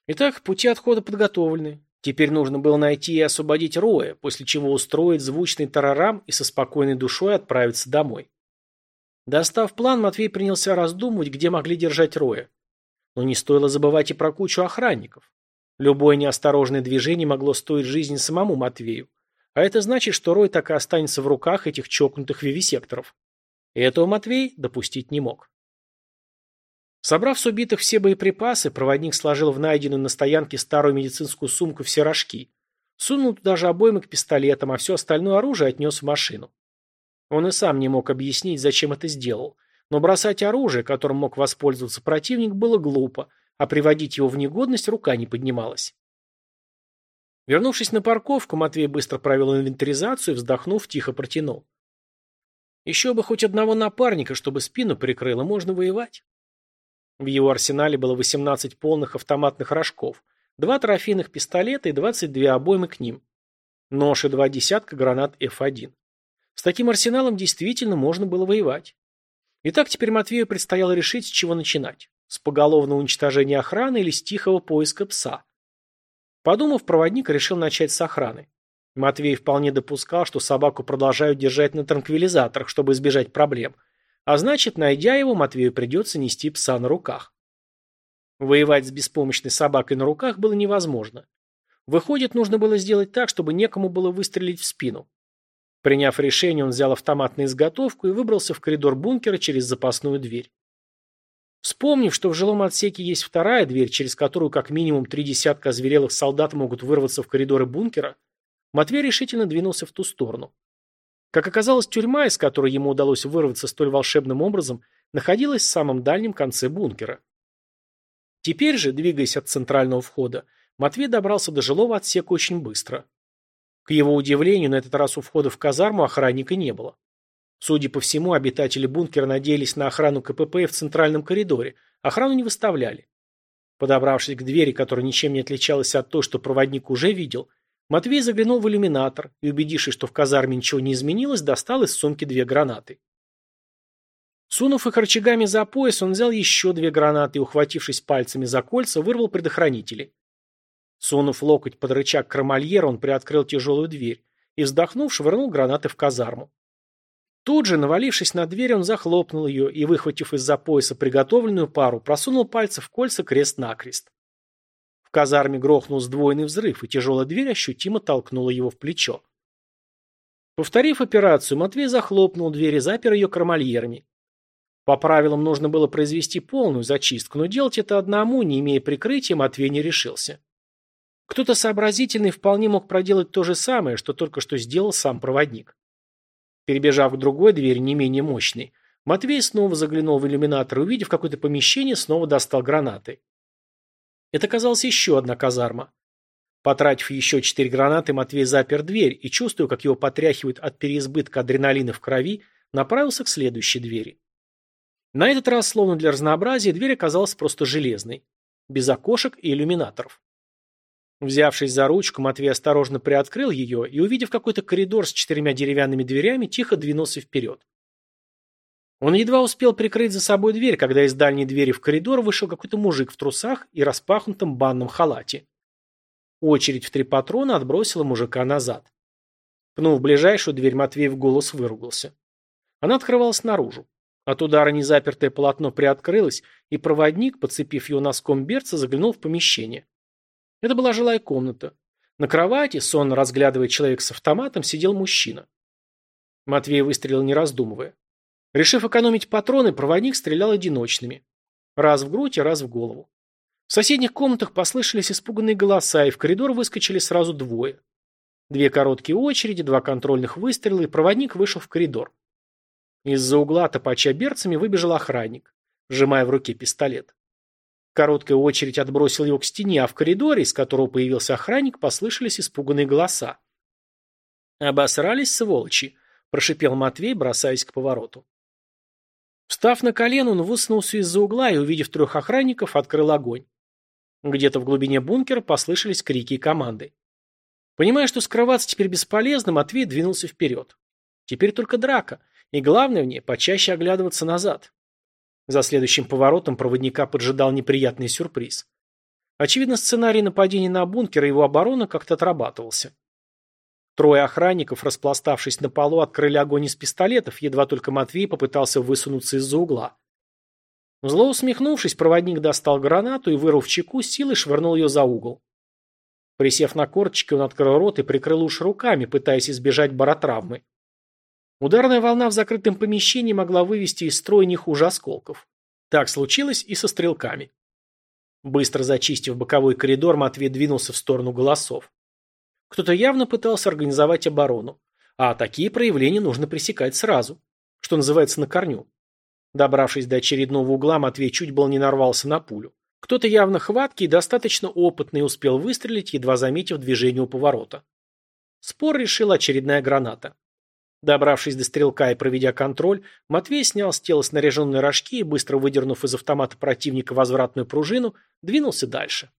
Итак, пути отхода подготовлены. Теперь нужно было найти и освободить Роя, после чего устроить звучный тарарам и со спокойной душой отправиться домой. Достав план, Матвей принялся раздумывать, где могли держать Роя. Но не стоило забывать и про кучу охранников. Любое неосторожное движение могло стоить жизни самому Матвею. А это значит, что Рой так и останется в руках этих чокнутых вивисекторов. И этого Матвей допустить не мог. Собрав с убитых все боеприпасы, проводник сложил в найденную на стоянке старую медицинскую сумку все рожки, сунул туда же обоймы к пистолетам, а все остальное оружие отнес в машину. Он и сам не мог объяснить, зачем это сделал, но бросать оружие, которым мог воспользоваться противник, было глупо, а приводить его в негодность рука не поднималась. Вернувшись на парковку, Матвей быстро провел инвентаризацию и, вздохнув, тихо протянул. Еще бы хоть одного напарника, чтобы спину прикрыло, можно воевать. В его арсенале было 18 полных автоматных рожков, два трофейных пистолета и 22 обоймы к ним. Нож и два десятка гранат F1. С таким арсеналом действительно можно было воевать. Итак, теперь Матвею предстояло решить, с чего начинать. С поголовного уничтожения охраны или с тихого поиска пса? Подумав, проводник решил начать с охраны. Матвей вполне допускал, что собаку продолжают держать на транквилизаторах, чтобы избежать проблем. А значит, найдя его, Матвею придется нести пса на руках. Воевать с беспомощной собакой на руках было невозможно. Выходит, нужно было сделать так, чтобы некому было выстрелить в спину. Приняв решение, он взял автомат на изготовку и выбрался в коридор бункера через запасную дверь. Вспомнив, что в жилом отсеке есть вторая дверь, через которую как минимум три десятка озверелых солдат могут вырваться в коридоры бункера, Матвей решительно двинулся в ту сторону. Как оказалось, тюрьма, из которой ему удалось вырваться столь волшебным образом, находилась в самом дальнем конце бункера. Теперь же, двигаясь от центрального входа, Матвей добрался до жилого отсека очень быстро. К его удивлению, на этот раз у входа в казарму охранника не было. Судя по всему, обитатели бункера надеялись на охрану КПП в центральном коридоре. Охрану не выставляли. Подобравшись к двери, которая ничем не отличалась от той, что проводник уже видел, Матвей заглянул в иллюминатор и, убедившись, что в казарме ничего не изменилось, достал из сумки две гранаты. Сунув их рычагами за пояс, он взял еще две гранаты и, ухватившись пальцами за кольца, вырвал предохранители. Сунув локоть под рычаг кромальера, он приоткрыл тяжелую дверь и, вздохнув, швырнул гранаты в казарму. Тут же, навалившись на дверь, он захлопнул ее и, выхватив из-за пояса приготовленную пару, просунул пальцы в кольца крест-накрест. В казарме грохнул сдвоенный взрыв, и тяжелая дверь ощутимо толкнула его в плечо. Повторив операцию, Матвей захлопнул дверь и запер ее кромальерами. По правилам нужно было произвести полную зачистку, но делать это одному, не имея прикрытия, Матвей не решился. Кто-то сообразительный вполне мог проделать то же самое, что только что сделал сам проводник. Перебежав к другой двери, не менее мощной, Матвей снова заглянул в иллюминатор и, увидев какое-то помещение, снова достал гранаты. Это оказалась еще одна казарма. Потратив еще четыре гранаты, Матвей запер дверь и, чувствуя, как его потряхивает от переизбытка адреналина в крови, направился к следующей двери. На этот раз, словно для разнообразия, дверь оказалась просто железной, без окошек и иллюминаторов. Взявшись за ручку, Матвей осторожно приоткрыл ее и, увидев какой-то коридор с четырьмя деревянными дверями, тихо двинулся вперед. Он едва успел прикрыть за собой дверь, когда из дальней двери в коридор вышел какой-то мужик в трусах и распахнутом банном халате. Очередь в три патрона отбросила мужика назад. Пнув ближайшую дверь, Матвей в голос выругался. Она открывалась наружу. От удара незапертое полотно приоткрылось, и проводник, подцепив его носком берца, заглянул в помещение. Это была жилая комната. На кровати, сонно разглядывая человека с автоматом, сидел мужчина. Матвей выстрелил не раздумывая. Решив экономить патроны, проводник стрелял одиночными. Раз в грудь и раз в голову. В соседних комнатах послышались испуганные голоса, и в коридор выскочили сразу двое. Две короткие очереди, два контрольных выстрела, и проводник вышел в коридор. Из-за угла, топача берцами, выбежал охранник, сжимая в руке пистолет. Короткая очередь отбросила его к стене, а в коридоре, из которого появился охранник, послышались испуганные голоса. «Обосрались, сволочи!» – прошипел Матвей, бросаясь к повороту. Встав на колено, он высунулся из-за угла и, увидев трех охранников, открыл огонь. Где-то в глубине бункера послышались крики и команды. Понимая, что скрываться теперь бесполезно, Матвей двинулся вперед. Теперь только драка. И главное в ней – почаще оглядываться назад. За следующим поворотом проводника поджидал неприятный сюрприз. Очевидно, сценарий нападения на бункер и его оборона как-то отрабатывался. Трое охранников, распластавшись на полу, открыли огонь из пистолетов, едва только Матвей попытался высунуться из-за угла. Зло усмехнувшись, проводник достал гранату и, вырвав чеку, силой швырнул ее за угол. Присев на корточки, он открыл рот и прикрыл уши руками, пытаясь избежать баротравмы. Ударная волна в закрытом помещении могла вывести из строя не хуже осколков. Так случилось и со стрелками. Быстро зачистив боковой коридор, Матвей двинулся в сторону голосов. Кто-то явно пытался организовать оборону. А такие проявления нужно пресекать сразу. Что называется, на корню. Добравшись до очередного угла, Матвей чуть был не нарвался на пулю. Кто-то явно хваткий и достаточно опытный успел выстрелить, едва заметив движение у поворота. Спор решил очередная граната. Добравшись до стрелка и проведя контроль, Матвей снял с тела снаряженные рожки и, быстро выдернув из автомата противника возвратную пружину, двинулся дальше.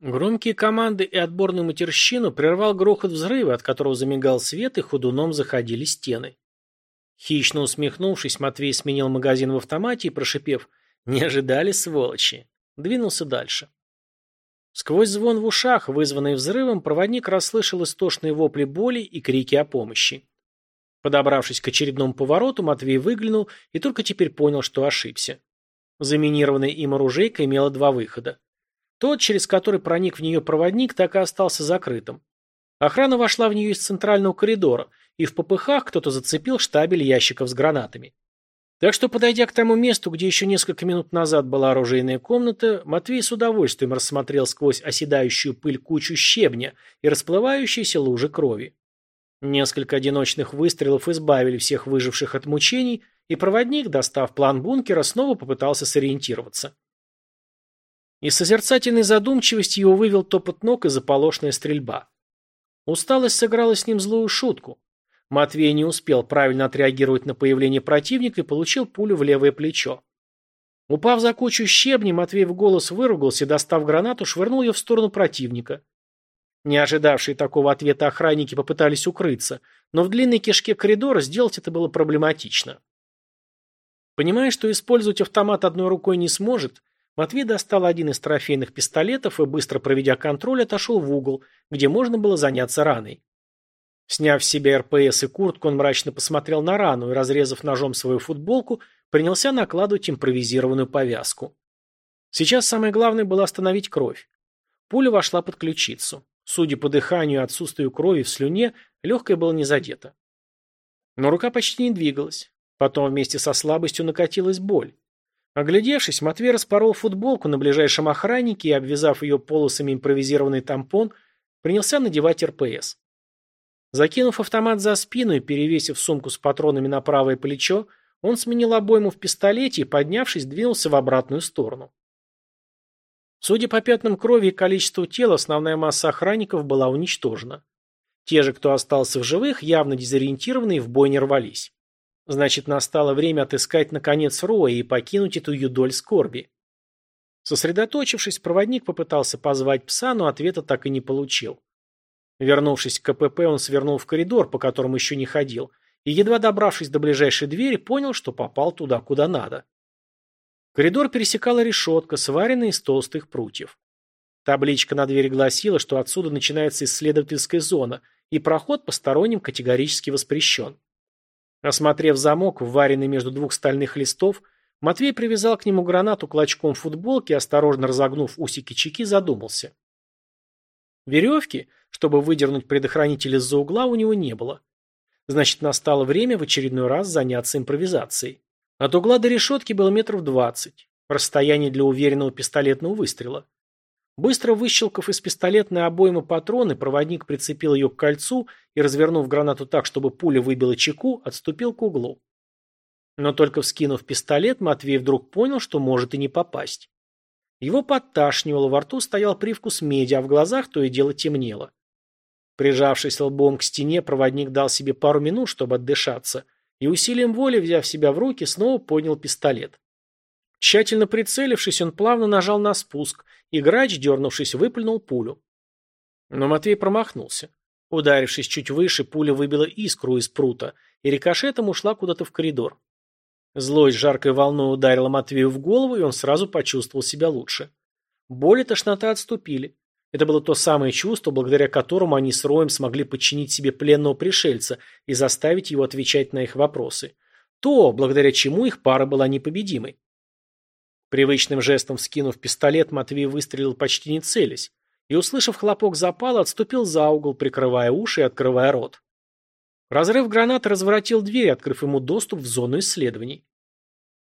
Громкие команды и отборную матерщину прервал грохот взрыва, от которого замигал свет и ходуном заходили стены. Хищно усмехнувшись, Матвей сменил магазин в автомате и, прошипев «Не ожидали, сволочи!», двинулся дальше. Сквозь звон в ушах, вызванный взрывом, проводник расслышал истошные вопли боли и крики о помощи. Подобравшись к очередному повороту, Матвей выглянул и только теперь понял, что ошибся. Заминированная им оружейка имела два выхода. Тот, через который проник в нее проводник, так и остался закрытым. Охрана вошла в нее из центрального коридора, и в попыхах кто-то зацепил штабель ящиков с гранатами. Так что, подойдя к тому месту, где еще несколько минут назад была оружейная комната, Матвей с удовольствием рассмотрел сквозь оседающую пыль кучу щебня и расплывающиеся лужи крови. Несколько одиночных выстрелов избавили всех выживших от мучений, и проводник, достав план бункера, снова попытался сориентироваться. Из созерцательной задумчивости его вывел топот ног и заполошная стрельба. Усталость сыграла с ним злую шутку. Матвей не успел правильно отреагировать на появление противника и получил пулю в левое плечо. Упав за кучу щебней, Матвей в голос выругался и, достав гранату, швырнул ее в сторону противника. Не ожидавшие такого ответа охранники попытались укрыться, но в длинной кишке коридора сделать это было проблематично. Понимая, что использовать автомат одной рукой не сможет, Матвей достал один из трофейных пистолетов и, быстро проведя контроль, отошел в угол, где можно было заняться раной. Сняв с себя РПС и куртку, он мрачно посмотрел на рану и, разрезав ножом свою футболку, принялся накладывать импровизированную повязку. Сейчас самое главное было остановить кровь. Пуля вошла под ключицу. Судя по дыханию и отсутствию крови в слюне, легкое было не задето. Но рука почти не двигалась. Потом вместе со слабостью накатилась боль. Оглядевшись, Матвей распорол футболку на ближайшем охраннике и, обвязав ее полосами импровизированный тампон, принялся надевать РПС. Закинув автомат за спину и перевесив сумку с патронами на правое плечо, он сменил обойму в пистолете и, поднявшись, двинулся в обратную сторону. Судя по пятнам крови и количеству тела, основная масса охранников была уничтожена. Те же, кто остался в живых, явно дезориентированные, в бой не рвались. Значит, настало время отыскать, наконец, Роя и покинуть эту юдоль скорби. Сосредоточившись, проводник попытался позвать пса, но ответа так и не получил. Вернувшись к КПП, он свернул в коридор, по которому еще не ходил, и, едва добравшись до ближайшей двери, понял, что попал туда, куда надо. Коридор пересекала решетка, сваренная из толстых прутьев. Табличка на двери гласила, что отсюда начинается исследовательская зона, и проход посторонним категорически воспрещен. Осмотрев замок, вваренный между двух стальных листов, Матвей привязал к нему гранату клочком футболки и, осторожно разогнув усики чеки, задумался. Веревки, чтобы выдернуть предохранитель из-за угла, у него не было. Значит, настало время в очередной раз заняться импровизацией. От угла до решетки было метров двадцать. Расстояние для уверенного пистолетного выстрела. Быстро выщелкав из пистолетной обоймы патроны, проводник прицепил ее к кольцу и, развернув гранату так, чтобы пуля выбила чеку, отступил к углу. Но только вскинув пистолет, Матвей вдруг понял, что может и не попасть. Его подташнивало, во рту стоял привкус меди, а в глазах то и дело темнело. Прижавшись лбом к стене, проводник дал себе пару минут, чтобы отдышаться, и усилием воли, взяв себя в руки, снова поднял пистолет. Тщательно прицелившись, он плавно нажал на спуск, и грач, дернувшись, выплюнул пулю. Но Матвей промахнулся. Ударившись чуть выше, пуля выбила искру из прута, и рикошетом ушла куда-то в коридор. Злость жаркой волной ударила Матвею в голову, и он сразу почувствовал себя лучше. Боль и тошнота отступили. Это было то самое чувство, благодаря которому они с Роем смогли подчинить себе пленного пришельца и заставить его отвечать на их вопросы. То, благодаря чему их пара была непобедимой. Привычным жестом вскинув пистолет, Матвей выстрелил почти не целясь, и, услышав хлопок запала, отступил за угол, прикрывая уши и открывая рот. Разрыв гранаты разворотил дверь, открыв ему доступ в зону исследований.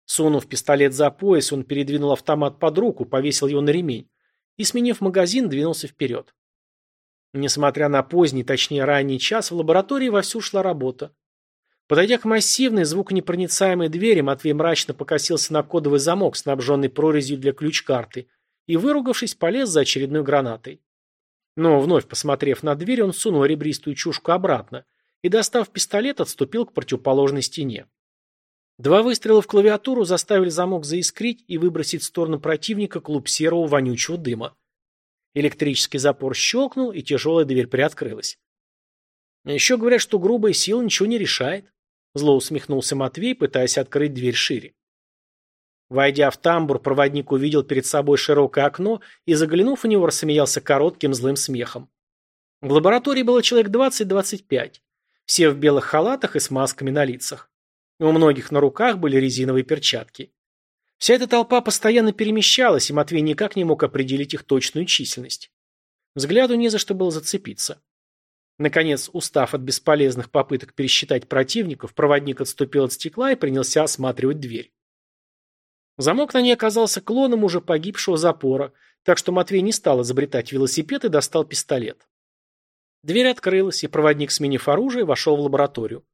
Сунув пистолет за пояс, он передвинул автомат под руку, повесил его на ремень и, сменив магазин, двинулся вперед. Несмотря на поздний, точнее ранний час, в лаборатории вовсю шла работа. Подойдя к массивной, звуконепроницаемой двери, Матвей мрачно покосился на кодовый замок, снабженный прорезью для ключ-карты, и, выругавшись, полез за очередной гранатой. Но, вновь посмотрев на дверь, он сунул ребристую чушку обратно и, достав пистолет, отступил к противоположной стене. Два выстрела в клавиатуру заставили замок заискрить и выбросить в сторону противника клуб серого вонючего дыма. Электрический запор щелкнул, и тяжелая дверь приоткрылась. Еще говорят, что грубая сила ничего не решает. Зло усмехнулся Матвей, пытаясь открыть дверь шире. Войдя в тамбур, проводник увидел перед собой широкое окно и, заглянув в него, рассмеялся коротким злым смехом. В лаборатории было человек 20-25. Все в белых халатах и с масками на лицах. У многих на руках были резиновые перчатки. Вся эта толпа постоянно перемещалась, и Матвей никак не мог определить их точную численность. Взгляду не за что было зацепиться. Наконец, устав от бесполезных попыток пересчитать противников, проводник отступил от стекла и принялся осматривать дверь. Замок на ней оказался клоном уже погибшего запора, так что Матвей не стал изобретать велосипед и достал пистолет. Дверь открылась, и проводник, сменив оружие, вошел в лабораторию.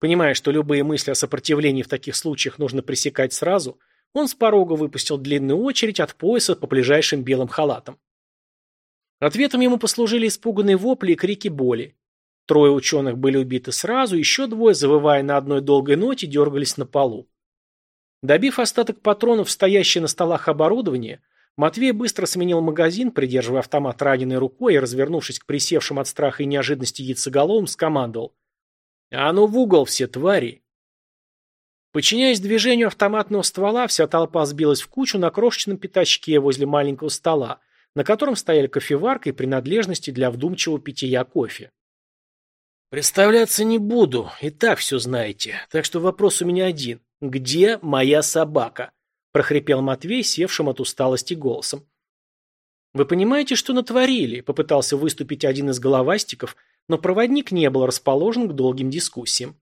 Понимая, что любые мысли о сопротивлении в таких случаях нужно пресекать сразу, он с порога выпустил длинную очередь от пояса по ближайшим белым халатам. Ответом ему послужили испуганные вопли и крики боли. Трое ученых были убиты сразу, еще двое, завывая на одной долгой ноте, дергались на полу. Добив остаток патронов, стоящее на столах оборудование, Матвей быстро сменил магазин, придерживая автомат раненой рукой и, развернувшись к присевшим от страха и неожиданности яйцеголовым, скомандовал. «А ну в угол все, твари!» Подчиняясь движению автоматного ствола, вся толпа сбилась в кучу на крошечном пятачке возле маленького стола, на котором стояли кофеварка и принадлежности для вдумчивого питья кофе. «Представляться не буду, и так все знаете, так что вопрос у меня один. Где моя собака?» – прохрипел Матвей, севшим от усталости голосом. «Вы понимаете, что натворили?» – попытался выступить один из головастиков, но проводник не был расположен к долгим дискуссиям.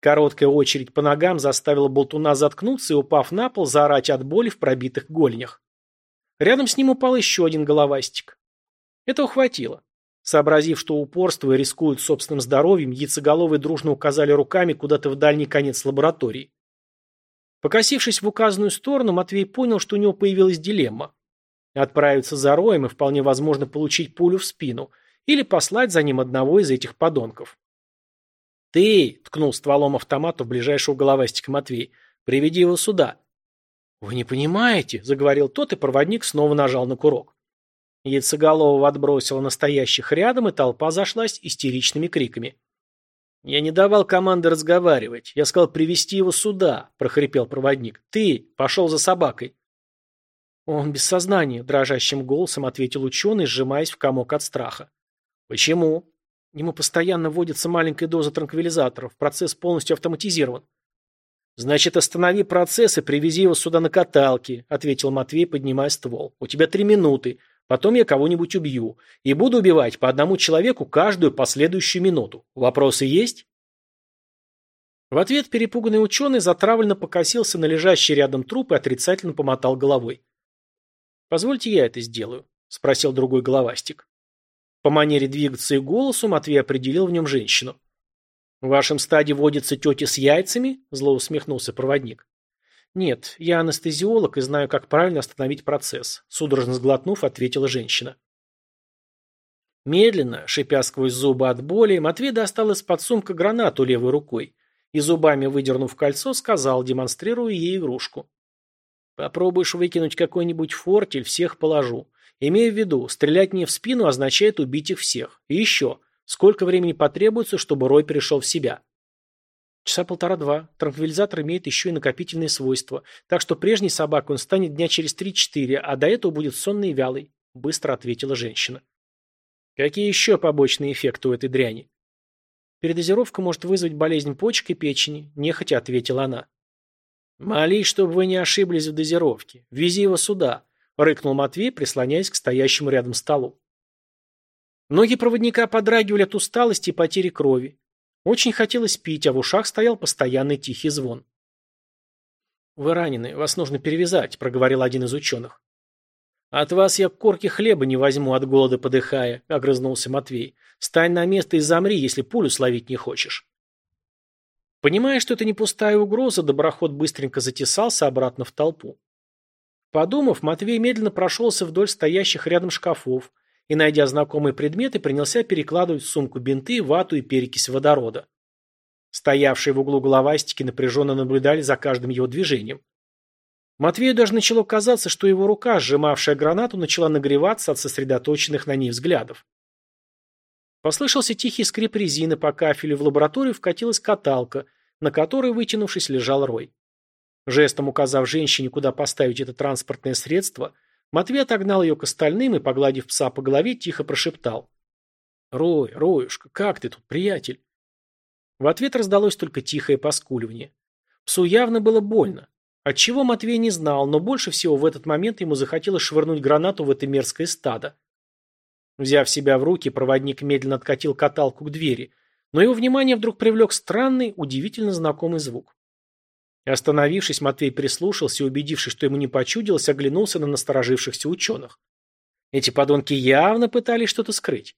Короткая очередь по ногам заставила болтуна заткнуться и, упав на пол, заорать от боли в пробитых голенях. Рядом с ним упал еще один головастик. Этого хватило. Сообразив, что упорство и рискуют собственным здоровьем, яйцеголовые дружно указали руками куда-то в дальний конец лаборатории. Покосившись в указанную сторону, Матвей понял, что у него появилась дилемма. Отправиться за роем и вполне возможно получить пулю в спину, или послать за ним одного из этих подонков. «Ты!» — ткнул стволом автомата в ближайшего головастика Матвей. «Приведи его сюда!» «Вы не понимаете!» — заговорил тот, и проводник снова нажал на курок. Яйцеголового отбросило настоящих рядом, и толпа зашлась истеричными криками. «Я не давал команды разговаривать. Я сказал привести его сюда», — прохрипел проводник. «Ты пошел за собакой». «Он без сознания», — дрожащим голосом ответил ученый, сжимаясь в комок от страха. «Почему?» Ему постоянно вводится маленькая доза транквилизаторов. Процесс полностью автоматизирован. «Значит, останови процесс и привези его сюда на каталке», — ответил Матвей, поднимая ствол. «У тебя три минуты. Потом я кого-нибудь убью. И буду убивать по одному человеку каждую последующую минуту. Вопросы есть?» В ответ перепуганный ученый затравленно покосился на лежащий рядом труп и отрицательно помотал головой. «Позвольте я это сделаю», — спросил другой головастик. По манере двигаться и голосу Матвей определил в нем женщину. «В вашем стаде водятся тети с яйцами?» – зло усмехнулся проводник. «Нет, я анестезиолог и знаю, как правильно остановить процесс», – судорожно сглотнув, ответила женщина. Медленно, шипя сквозь зубы от боли, Матвей достал из-под сумка гранату левой рукой и зубами, выдернув кольцо, сказал, демонстрируя ей игрушку. «Попробуешь выкинуть какой-нибудь фортель, всех положу. Имея в виду, стрелять мне в спину означает убить их всех. И еще, сколько времени потребуется, чтобы Рой перешел в себя? Часа полтора-два. Транквилизатор имеет еще и накопительные свойства. Так что прежней собакой он станет дня через три-четыре, а до этого будет сонный и вялый, быстро ответила женщина. Какие еще побочные эффекты у этой дряни? Передозировка может вызвать болезнь почек и печени, нехотя ответила она. Молись, чтобы вы не ошиблись в дозировке. Вези его сюда. – рыкнул Матвей, прислоняясь к стоящему рядом столу. Ноги проводника подрагивали от усталости и потери крови. Очень хотелось пить, а в ушах стоял постоянный тихий звон. «Вы ранены, вас нужно перевязать», – проговорил один из ученых. «От вас я корки хлеба не возьму, от голода подыхая», – огрызнулся Матвей. «Стань на место и замри, если пулю словить не хочешь». Понимая, что это не пустая угроза, доброход быстренько затесался обратно в толпу. Подумав, Матвей медленно прошелся вдоль стоящих рядом шкафов и, найдя знакомые предметы, принялся перекладывать в сумку бинты, вату и перекись водорода. Стоявшие в углу головастики напряженно наблюдали за каждым его движением. Матвею даже начало казаться, что его рука, сжимавшая гранату, начала нагреваться от сосредоточенных на ней взглядов. Послышался тихий скрип резины по кафелю, в лабораторию вкатилась каталка, на которой, вытянувшись, лежал Рой. Жестом указав женщине, куда поставить это транспортное средство, Матвей отогнал ее к остальным и, погладив пса по голове, тихо прошептал. «Рой, Роюшка, как ты тут, приятель?» В ответ раздалось только тихое поскуливание. Псу явно было больно. Отчего Матвей не знал, но больше всего в этот момент ему захотелось швырнуть гранату в это мерзкое стадо. Взяв себя в руки, проводник медленно откатил каталку к двери, но его внимание вдруг привлек странный, удивительно знакомый звук. Остановившись, Матвей прислушался и, убедившись, что ему не почудилось, оглянулся на насторожившихся ученых. Эти подонки явно пытались что-то скрыть.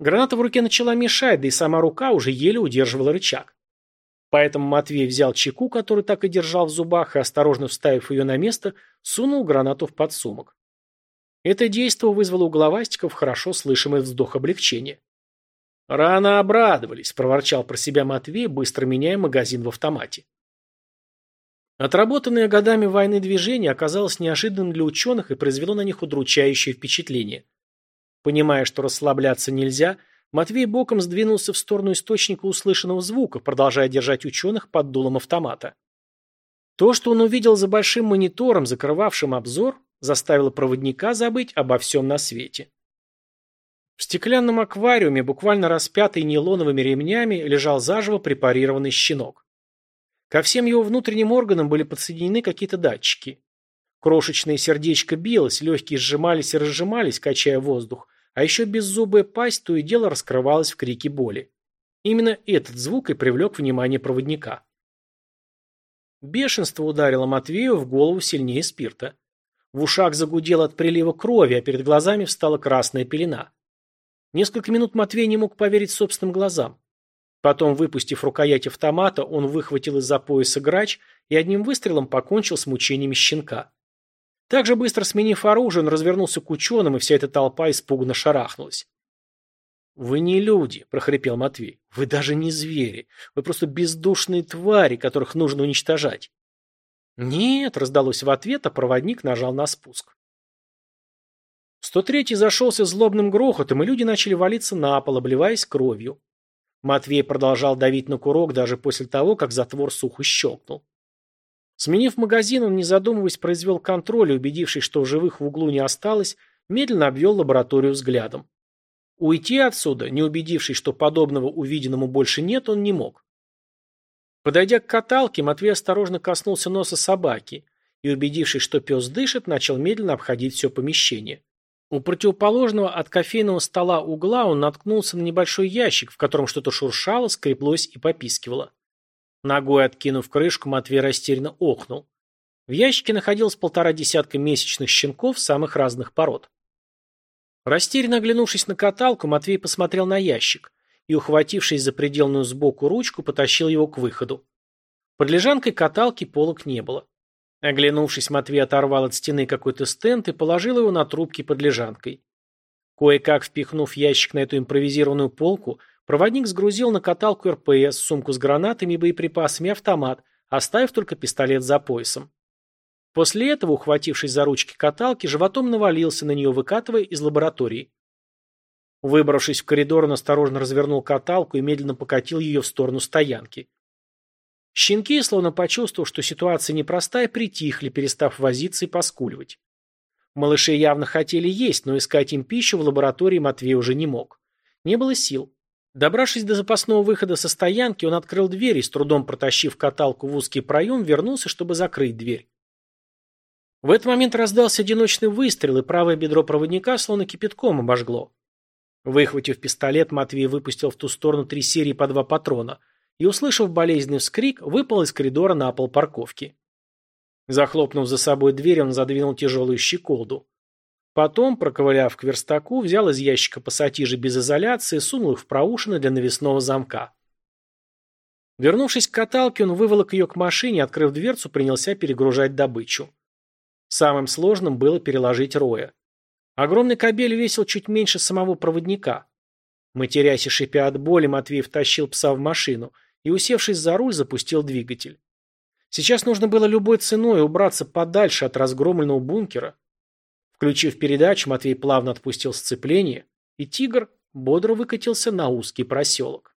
Граната в руке начала мешать, да и сама рука уже еле удерживала рычаг. Поэтому Матвей взял чеку, который так и держал в зубах, и, осторожно вставив ее на место, сунул гранату в подсумок. Это действо вызвало у головастиков хорошо слышимый вздох облегчения. «Рано обрадовались», – проворчал про себя Матвей, быстро меняя магазин в автомате. Отработанное годами войны движение оказалось неожиданным для ученых и произвело на них удручающее впечатление. Понимая, что расслабляться нельзя, Матвей боком сдвинулся в сторону источника услышанного звука, продолжая держать ученых под дулом автомата. То, что он увидел за большим монитором, закрывавшим обзор, заставило проводника забыть обо всем на свете. В стеклянном аквариуме, буквально распятый нейлоновыми ремнями, лежал заживо препарированный щенок. Ко всем его внутренним органам были подсоединены какие-то датчики. Крошечное сердечко билось, легкие сжимались и разжимались, качая воздух, а еще беззубая пасть то и дело раскрывалась в крике боли. Именно этот звук и привлек внимание проводника. Бешенство ударило Матвею в голову сильнее спирта. В ушах загудело от прилива крови, а перед глазами встала красная пелена. Несколько минут Матвей не мог поверить собственным глазам. Потом, выпустив рукоять автомата, он выхватил из-за пояса грач и одним выстрелом покончил с мучениями щенка. Так же быстро сменив оружие, он развернулся к ученым, и вся эта толпа испуганно шарахнулась. «Вы не люди», – прохрипел Матвей. «Вы даже не звери. Вы просто бездушные твари, которых нужно уничтожать». «Нет», — раздалось в ответ, а проводник нажал на спуск. 103-й зашелся злобным грохотом, и люди начали валиться на пол, обливаясь кровью. Матвей продолжал давить на курок даже после того, как затвор сухо щелкнул. Сменив магазин, он, не задумываясь, произвел контроль и, убедившись, что живых в углу не осталось, медленно обвел лабораторию взглядом. Уйти отсюда, не убедившись, что подобного увиденному больше нет, он не мог. Подойдя к каталке, Матвей осторожно коснулся носа собаки и, убедившись, что пес дышит, начал медленно обходить все помещение. У противоположного от кофейного стола угла он наткнулся на небольшой ящик, в котором что-то шуршало, скреплось и попискивало. Ногой откинув крышку, Матвей растерянно охнул. В ящике находилось полтора десятка месячных щенков самых разных пород. Растерянно оглянувшись на каталку, Матвей посмотрел на ящик и, ухватившись за пределную сбоку ручку, потащил его к выходу. Под лежанкой каталки полок не было. Оглянувшись, Матвей оторвал от стены какой-то стенд и положил его на трубки под лежанкой. Кое-как впихнув ящик на эту импровизированную полку, проводник сгрузил на каталку РПС, сумку с гранатами боеприпасами и автомат, оставив только пистолет за поясом. После этого, ухватившись за ручки каталки, животом навалился на нее, выкатывая из лаборатории. Выбравшись в коридор, он осторожно развернул каталку и медленно покатил ее в сторону стоянки. Щенки, словно почувствовав, что ситуация непростая, притихли, перестав возиться и поскуливать. Малыши явно хотели есть, но искать им пищу в лаборатории Матвей уже не мог. Не было сил. Добравшись до запасного выхода со стоянки, он открыл дверь и, с трудом протащив каталку в узкий проем, вернулся, чтобы закрыть дверь. В этот момент раздался одиночный выстрел, и правое бедро проводника словно кипятком обожгло. Выхватив пистолет, Матвей выпустил в ту сторону три серии по два патрона и, услышав болезненный вскрик, выпал из коридора на пол парковки. Захлопнув за собой дверь, он задвинул тяжелую щеколду. Потом, проковыляв к верстаку, взял из ящика пассатижи без изоляции сунул их в проушины для навесного замка. Вернувшись к каталке, он выволок ее к машине, открыв дверцу, принялся перегружать добычу. Самым сложным было переложить роя. Огромный кабель весил чуть меньше самого проводника. Матерясь и шипя от боли, Матвей втащил пса в машину и, усевшись за руль, запустил двигатель. Сейчас нужно было любой ценой убраться подальше от разгромленного бункера. Включив передачу, Матвей плавно отпустил сцепление, и «Тигр» бодро выкатился на узкий проселок.